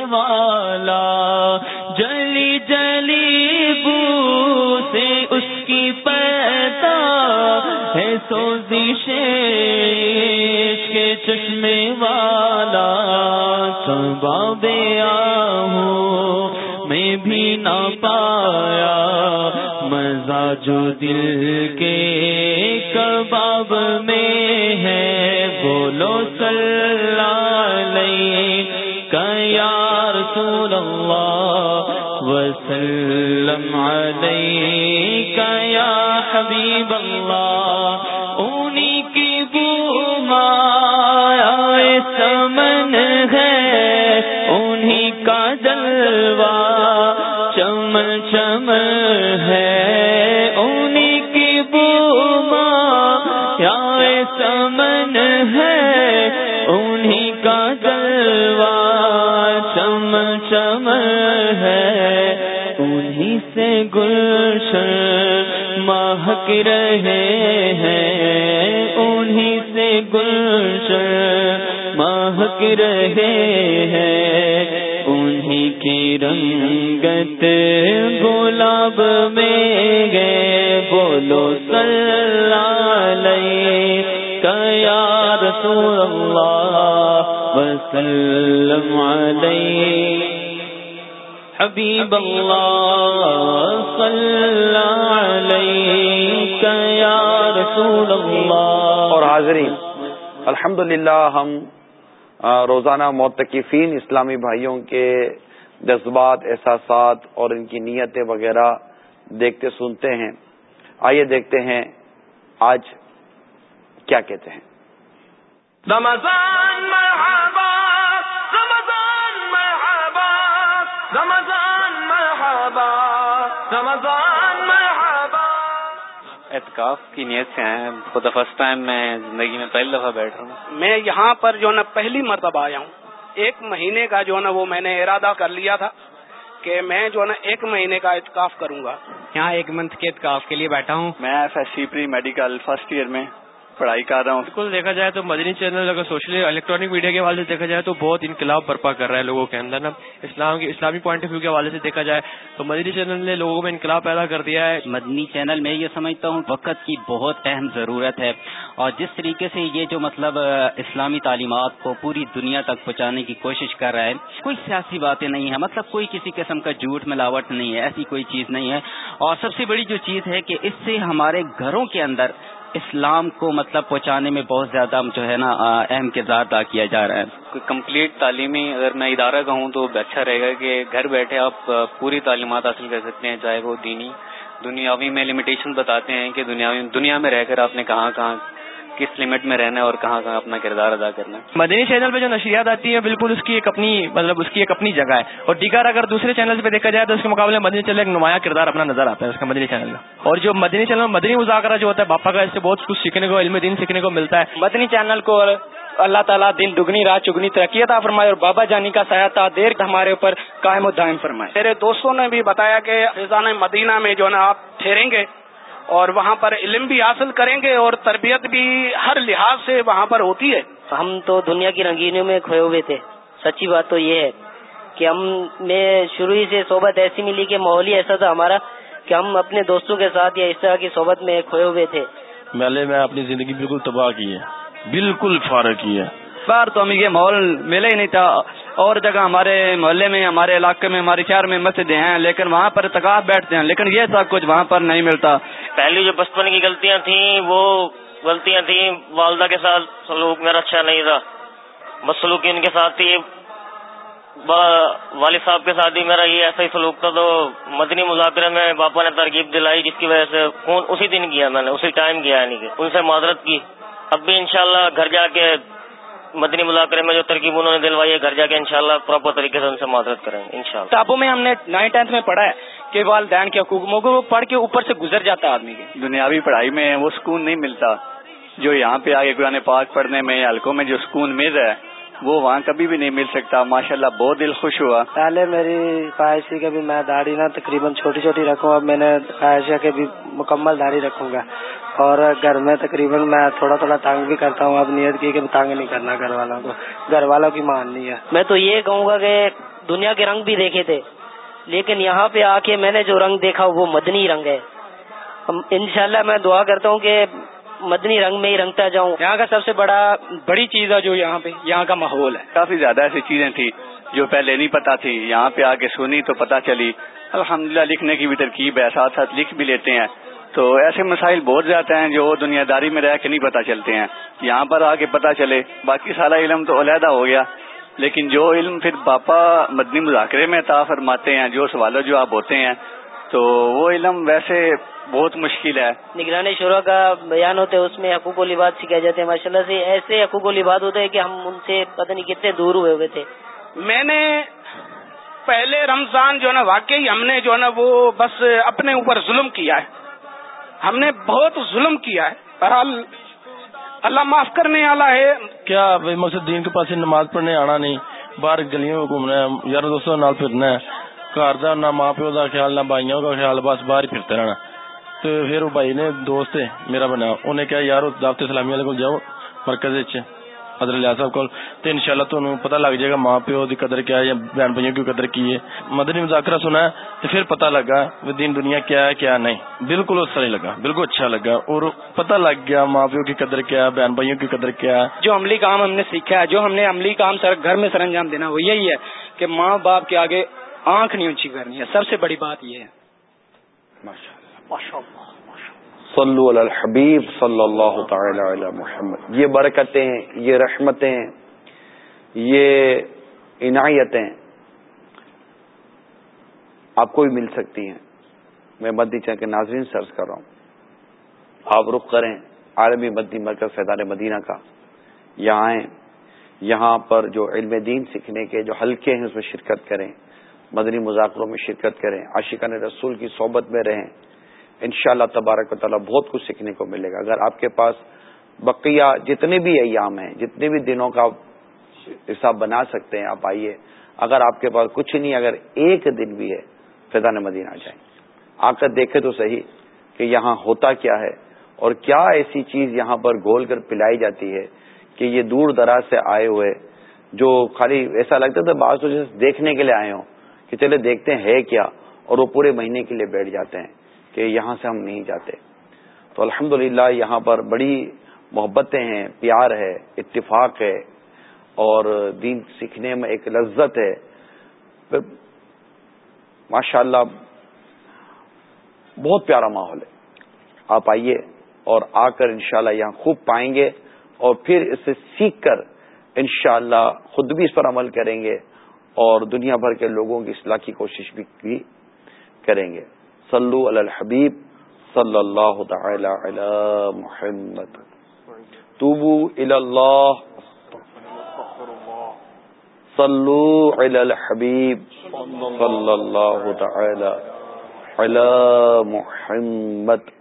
وسلم علیہ یا حبیب اللہ رہے ہیں، انہی سے گلشن مہک رہے ہیں۔ انہی کی رنگت گلاب میں گئے، بولو صلی علیہ، یا رسول اللہ، وسلم علیہ۔ حبیب اللہ صلی علیہ یا رسول اللہ. اور حاضرین الحمد ہم روزانہ موتقفین اسلامی بھائیوں کے جذبات احساسات اور ان کی نیتیں وغیرہ دیکھتے سنتے ہیں۔ آئیے دیکھتے ہیں آج کیا کہتے ہیں۔ رمضان مرحبا رمضان مرحبا رمضان مرحبا رمضان مرحبا۔ اعتکاف کی نیت سے آئے فور دا فرسٹ ٹائم میں زندگی میں پہلی دفعہ بیٹھ رہا ہوں۔ میں یہاں پر جو نا پہلی مرتبہ آیا ہوں۔ ایک مہینے کا جو نا وہ میں نے ارادہ کر لیا تھا کہ میں جو نا ایک مہینے کا اعتکاف کروں گا۔ یہاں ایک منتھ کے اعتکاف کے لیے بیٹھا ہوں۔ میں F S C pre medical first year میں پڑھائی کر رہا ہوں۔ بالکل دیکھا جائے تو مدنی چینل اگر سوشل الیکٹرانک میڈیا کے حوالے سے دیکھا جائے تو بہت انقلاب برپا کر رہا ہے لوگوں کے اندر نا۔ اسلام کے اسلامی پوائنٹ آف ویو کے حوالے سے دیکھا جائے تو مدنی چینل نے لوگوں میں انقلاب پیدا کر دیا ہے۔ مدنی چینل میں یہ سمجھتا ہوں وقت کی بہت اہم ضرورت ہے۔ اور جس طریقے سے یہ جو مطلب اسلامی تعلیمات کو پوری دنیا تک پہنچانے کی کوشش کر رہا ہے کوئی سیاسی باتیں نہیں ہیں۔ مطلب کوئی کسی قسم کا جھوٹ ملاوٹ نہیں ہے ایسی کوئی چیز نہیں ہے۔ اور سب سے بڑی جو چیز ہے کہ اس سے ہمارے گھروں کے اندر اسلام کو مطلب پہنچانے میں بہت زیادہ جو ہے نا اہم کردار ادا کیا جا رہا ہے۔ کمپلیٹ تعلیمی، اگر میں ادارہ کہوں تو اچھا رہے گا کہ گھر بیٹھے آپ پوری تعلیمات حاصل کر سکتے ہیں، چاہے وہ دینی، دنیاوی میں لمیٹیشن بتاتے ہیں کہ دنیا میں رہ کر آپ نے کہاں کہاں کس لمٹ میں رہنا ہے اور کہاں کہاں اپنا کردار ادا کرنا ہے؟ مدنی چینل پہ جو نشریات آتی ہیں بالکل اس کی ایک اپنی مطلب اس کی ایک اپنی جگہ ہے۔ اور دیگر اگر دوسرے چینل پہ دیکھا جائے تو اس کے مقابلے میں مدنی چینل ایک نمایاں کردار اپنا نظر آتا ہے اس کا مدنی چینل میں۔ اور جو مدنی چینل میں مدنی مذاکرہ جو ہوتا ہے باپا کا اس سے بہت کچھ سیکھنے کو علم دین سیکھنے کو ملتا ہے۔ مدنی چینل کو اللہ تعالیٰ دن دگنی رات چگنی ترقی عطا فرمائے اور بابا جانی کا سایہ دیر ہمارے اوپر قائم و دائم فرمائے۔ میرے دوستوں نے بھی بتایا کہ فیضان مدینہ میں جو ہے نا آپ ٹھہریں گے اور وہاں پر علم بھی حاصل کریں گے اور تربیت بھی ہر لحاظ سے وہاں پر ہوتی ہے۔ ہم تو دنیا کی رنگینیوں میں کھوئے ہوئے تھے۔ سچی بات تو یہ ہے کہ ہم میں شروع ہی سے صحبت ایسی ملی کہ ماحول ہی ایسا تھا ہمارا کہ ہم اپنے دوستوں کے ساتھ یا اس طرح کی صحبت میں کھوئے ہوئے تھے۔ میلے میں اپنی زندگی بالکل تباہ کی ہے۔ بالکل فارغ کی ہے۔ بار تو ہمیں یہ ماحول ملے ہی نہیں تھا۔ اور جگہ ہمارے محلے میں، ہمارے علاقے میں، ہمارے شہر میں مسجدیں ہیں، لیکن وہاں پر تقاب بیٹھتے ہیں، لیکن یہ سب کچھ وہاں پر نہیں ملتا۔ پہلی جو بچپن کی غلطیاں تھیں، وہ غلطیاں تھیں۔ والدہ کے ساتھ سلوک میرا اچھا نہیں تھا۔ بس سلوک ان کے ساتھ تھی۔ والد صاحب کے ساتھ ہی میرا یہ ایسا ہی سلوک تھا۔ تو مدنی مذاکرے میں پاپا نے ترکیب دلائی، جس کی وجہ سے فون اسی دن کیا میں نے، اسی ٹائم کیا یعنی کہ ان سے معذرت کی۔ اب بھی انشاءاللہ گھر جا کے مدنی مذاکرے میں جو ترکیب انہوں نے دلوائی ہے گھر جا کے انشاءاللہ پراپر طریقے سے ان سے معذرت کریں گے ان شاء اللہ کتابوں میں ہم نے نائن ٹینتھ میں پڑھا ہے کہ والدین کے حقوق موقع وہ پڑھ کے اوپر سے گزر جاتا ہے آدمی کے۔ دنیاوی پڑھائی میں وہ سکون نہیں ملتا جو یہاں پہ آگے قرآن پاک پڑھنے میں حلقوں میں جو سکون مل رہا ہے۔ وہ وہاں کبھی بھی نہیں مل سکتا۔ ماشاء اللہ بہت دل خوش ہوا۔ پہلے میری خواہش تھی کہ میں داڑھی نا تقریباً چھوٹی چھوٹی رکھوں اب میں نے خواہش ہے کہ بھی مکمل داڑھی رکھوں گا۔ اور گھر میں تقریباً میں تھوڑا تھوڑا تانگ بھی کرتا ہوں اب نیت کی کہ تانگ نہیں کرنا گھر والوں کو۔ گھر والوں کی ماننی ہے۔ میں تو یہ کہوں گا کہ دنیا کے رنگ بھی دیکھے تھے لیکن یہاں پہ آ کے میں نے جو رنگ دیکھا وہ مدنی رنگ ہے۔ انشاءاللہ میں دعا کرتا ہوں کہ مدنی رنگ میں ہی رنگتا جاؤں۔ یہاں کا سب سے بڑا بڑی چیز ہے جو یہاں پہ یہاں کا ماحول ہے۔ کافی زیادہ ایسی چیزیں تھی جو پہلے نہیں پتا تھی۔ یہاں پہ آ کے سنی تو پتا چلی۔ الحمدللہ لکھنے کی بھی ترکیب ہے ساتھ ساتھ لکھ بھی لیتے ہیں۔ تو ایسے مسائل بہت زیادہ ہیں جو دنیا داری میں رہ کے نہیں پتا چلتے ہیں۔ یہاں پر آ کے پتا چلے۔ باقی سارا علم تو علیحدہ ہو گیا۔ لیکن جو علم پھر باپا مدنی مذاکرے میں تا فرماتے ہیں جو سوالوں جو آپ ہوتے ہیں تو وہ علم ویسے بہت مشکل ہے۔ نگرانی شورا کا بیان ہوتے ہے اس میں حقوق و لباس سکھائے جاتے ہیں ماشاء اللہ سے ایسے حقوق و لباس ہوتے ہیں کہ ہم ان سے پتہ نہیں کتنے دور ہوئے ہوئے تھے۔ میں نے پہلے رمضان جو ہے نا واقعی ہم نے جو ہے نا وہ بس اپنے اوپر ظلم کیا ہے۔ ہم نے بہت ظلم کیا ہے۔ بہرحال اللہ معاف کرنے والا ہے۔ کیا مقصد دین کے پاس نماز پڑھنے آنا نہیں باہر گلیوں میں گھومنا ہے یار دوستوں نال پھرنا ہے۔ گھر کا نہ ماں پیو کا خیال نہ بھائیوں کا خیال بس باہر پھرتے رہنا تو پھر وہ بھائی نے دوست ہے میرا بنا انہیں کیا یار دعوت اسلامی والے کو جاؤ مرکز حضرت لیا صاحب کو تو ان شاء اللہ تمہیں پتا لگ جائے گا ماں پیو کی قدر کیا ہے یا بہن بھائیوں کی قدر کی ہے مدنی مذاکرہ سنا ہے تو پھر پتا لگا دین دنیا کیا ہے کیا نہیں بالکل اس طرح لگا بالکل اچھا لگا اور پتا لگ گیا ماں پیو کی قدر کیا ہے بہن بھائیوں کی قدر کیا ہے جو عملی کام ہم نے سیکھا ہے جو ہم نے عملی کام سر گھر میں سر انجام دینا وہ یہی ہے کہ ماں باپ کے آگے آنکھ نہیں اونچی کرنی ہے۔ سب سے بڑی بات یہ ہے۔ صلو علی الحبیب صلی اللہ تعالی علی محمد۔ یہ برکتیں یہ رحمتیں یہ عنایتیں آپ کو بھی مل سکتی ہیں۔ میں مدی چین کے ناظرین سرچ کر رہا ہوں۔ آپ رخ کریں عالمی مدی مرکز فیضان مدینہ کا۔ یہاں آئیں یہاں پر جو علم دین سیکھنے کے جو حلقے ہیں اس میں شرکت کریں۔ مدنی مذاکروں میں شرکت کریں، عاشقان رسول کی صحبت میں رہیں۔ ان شاء اللہ تبارک و تعالیٰ بہت کچھ سیکھنے کو ملے گا۔ اگر آپ کے پاس بقیہ جتنے بھی ایام ہیں، جتنے بھی دنوں کا حساب بنا سکتے ہیں، آپ آئیے۔ اگر آپ کے پاس کچھ نہیں، اگر ایک دن بھی ہے، فیضان مدینہ آ جائیں۔ آ کر دیکھے تو صحیح کہ یہاں ہوتا کیا ہے اور کیا ایسی چیز یہاں پر گول کر پلائی جاتی ہے کہ یہ دور دراز سے آئے ہوئے، جو خالی ایسا لگتا تھا بعض جیسے دیکھنے کے لیے آئے ہوں۔ کہ چلے دیکھتے ہیں کیا اور وہ پورے مہینے کے لیے بیٹھ جاتے ہیں کہ یہاں سے ہم نہیں جاتے۔ تو الحمد یہاں پر بڑی محبتیں ہیں، پیار ہے، اتفاق ہے اور دین سیکھنے میں ایک لذت ہے۔ ماشاء اللہ بہت پیارا ماحول ہے۔ آپ آئیے اور آ کر انشاءاللہ یہاں خوب پائیں گے اور پھر اسے سیکھ کر انشاءاللہ خود بھی اس پر عمل کریں گے۔ اور دنیا بھر کے لوگوں کی اصلاح کی کوشش بھی کریں گے۔ صلو علی الحبیب صلی اللہ تعالی علی محمد۔ توبو الی اللہ۔ صلو علی الحبیب صلی اللہ تعالی علی محمد۔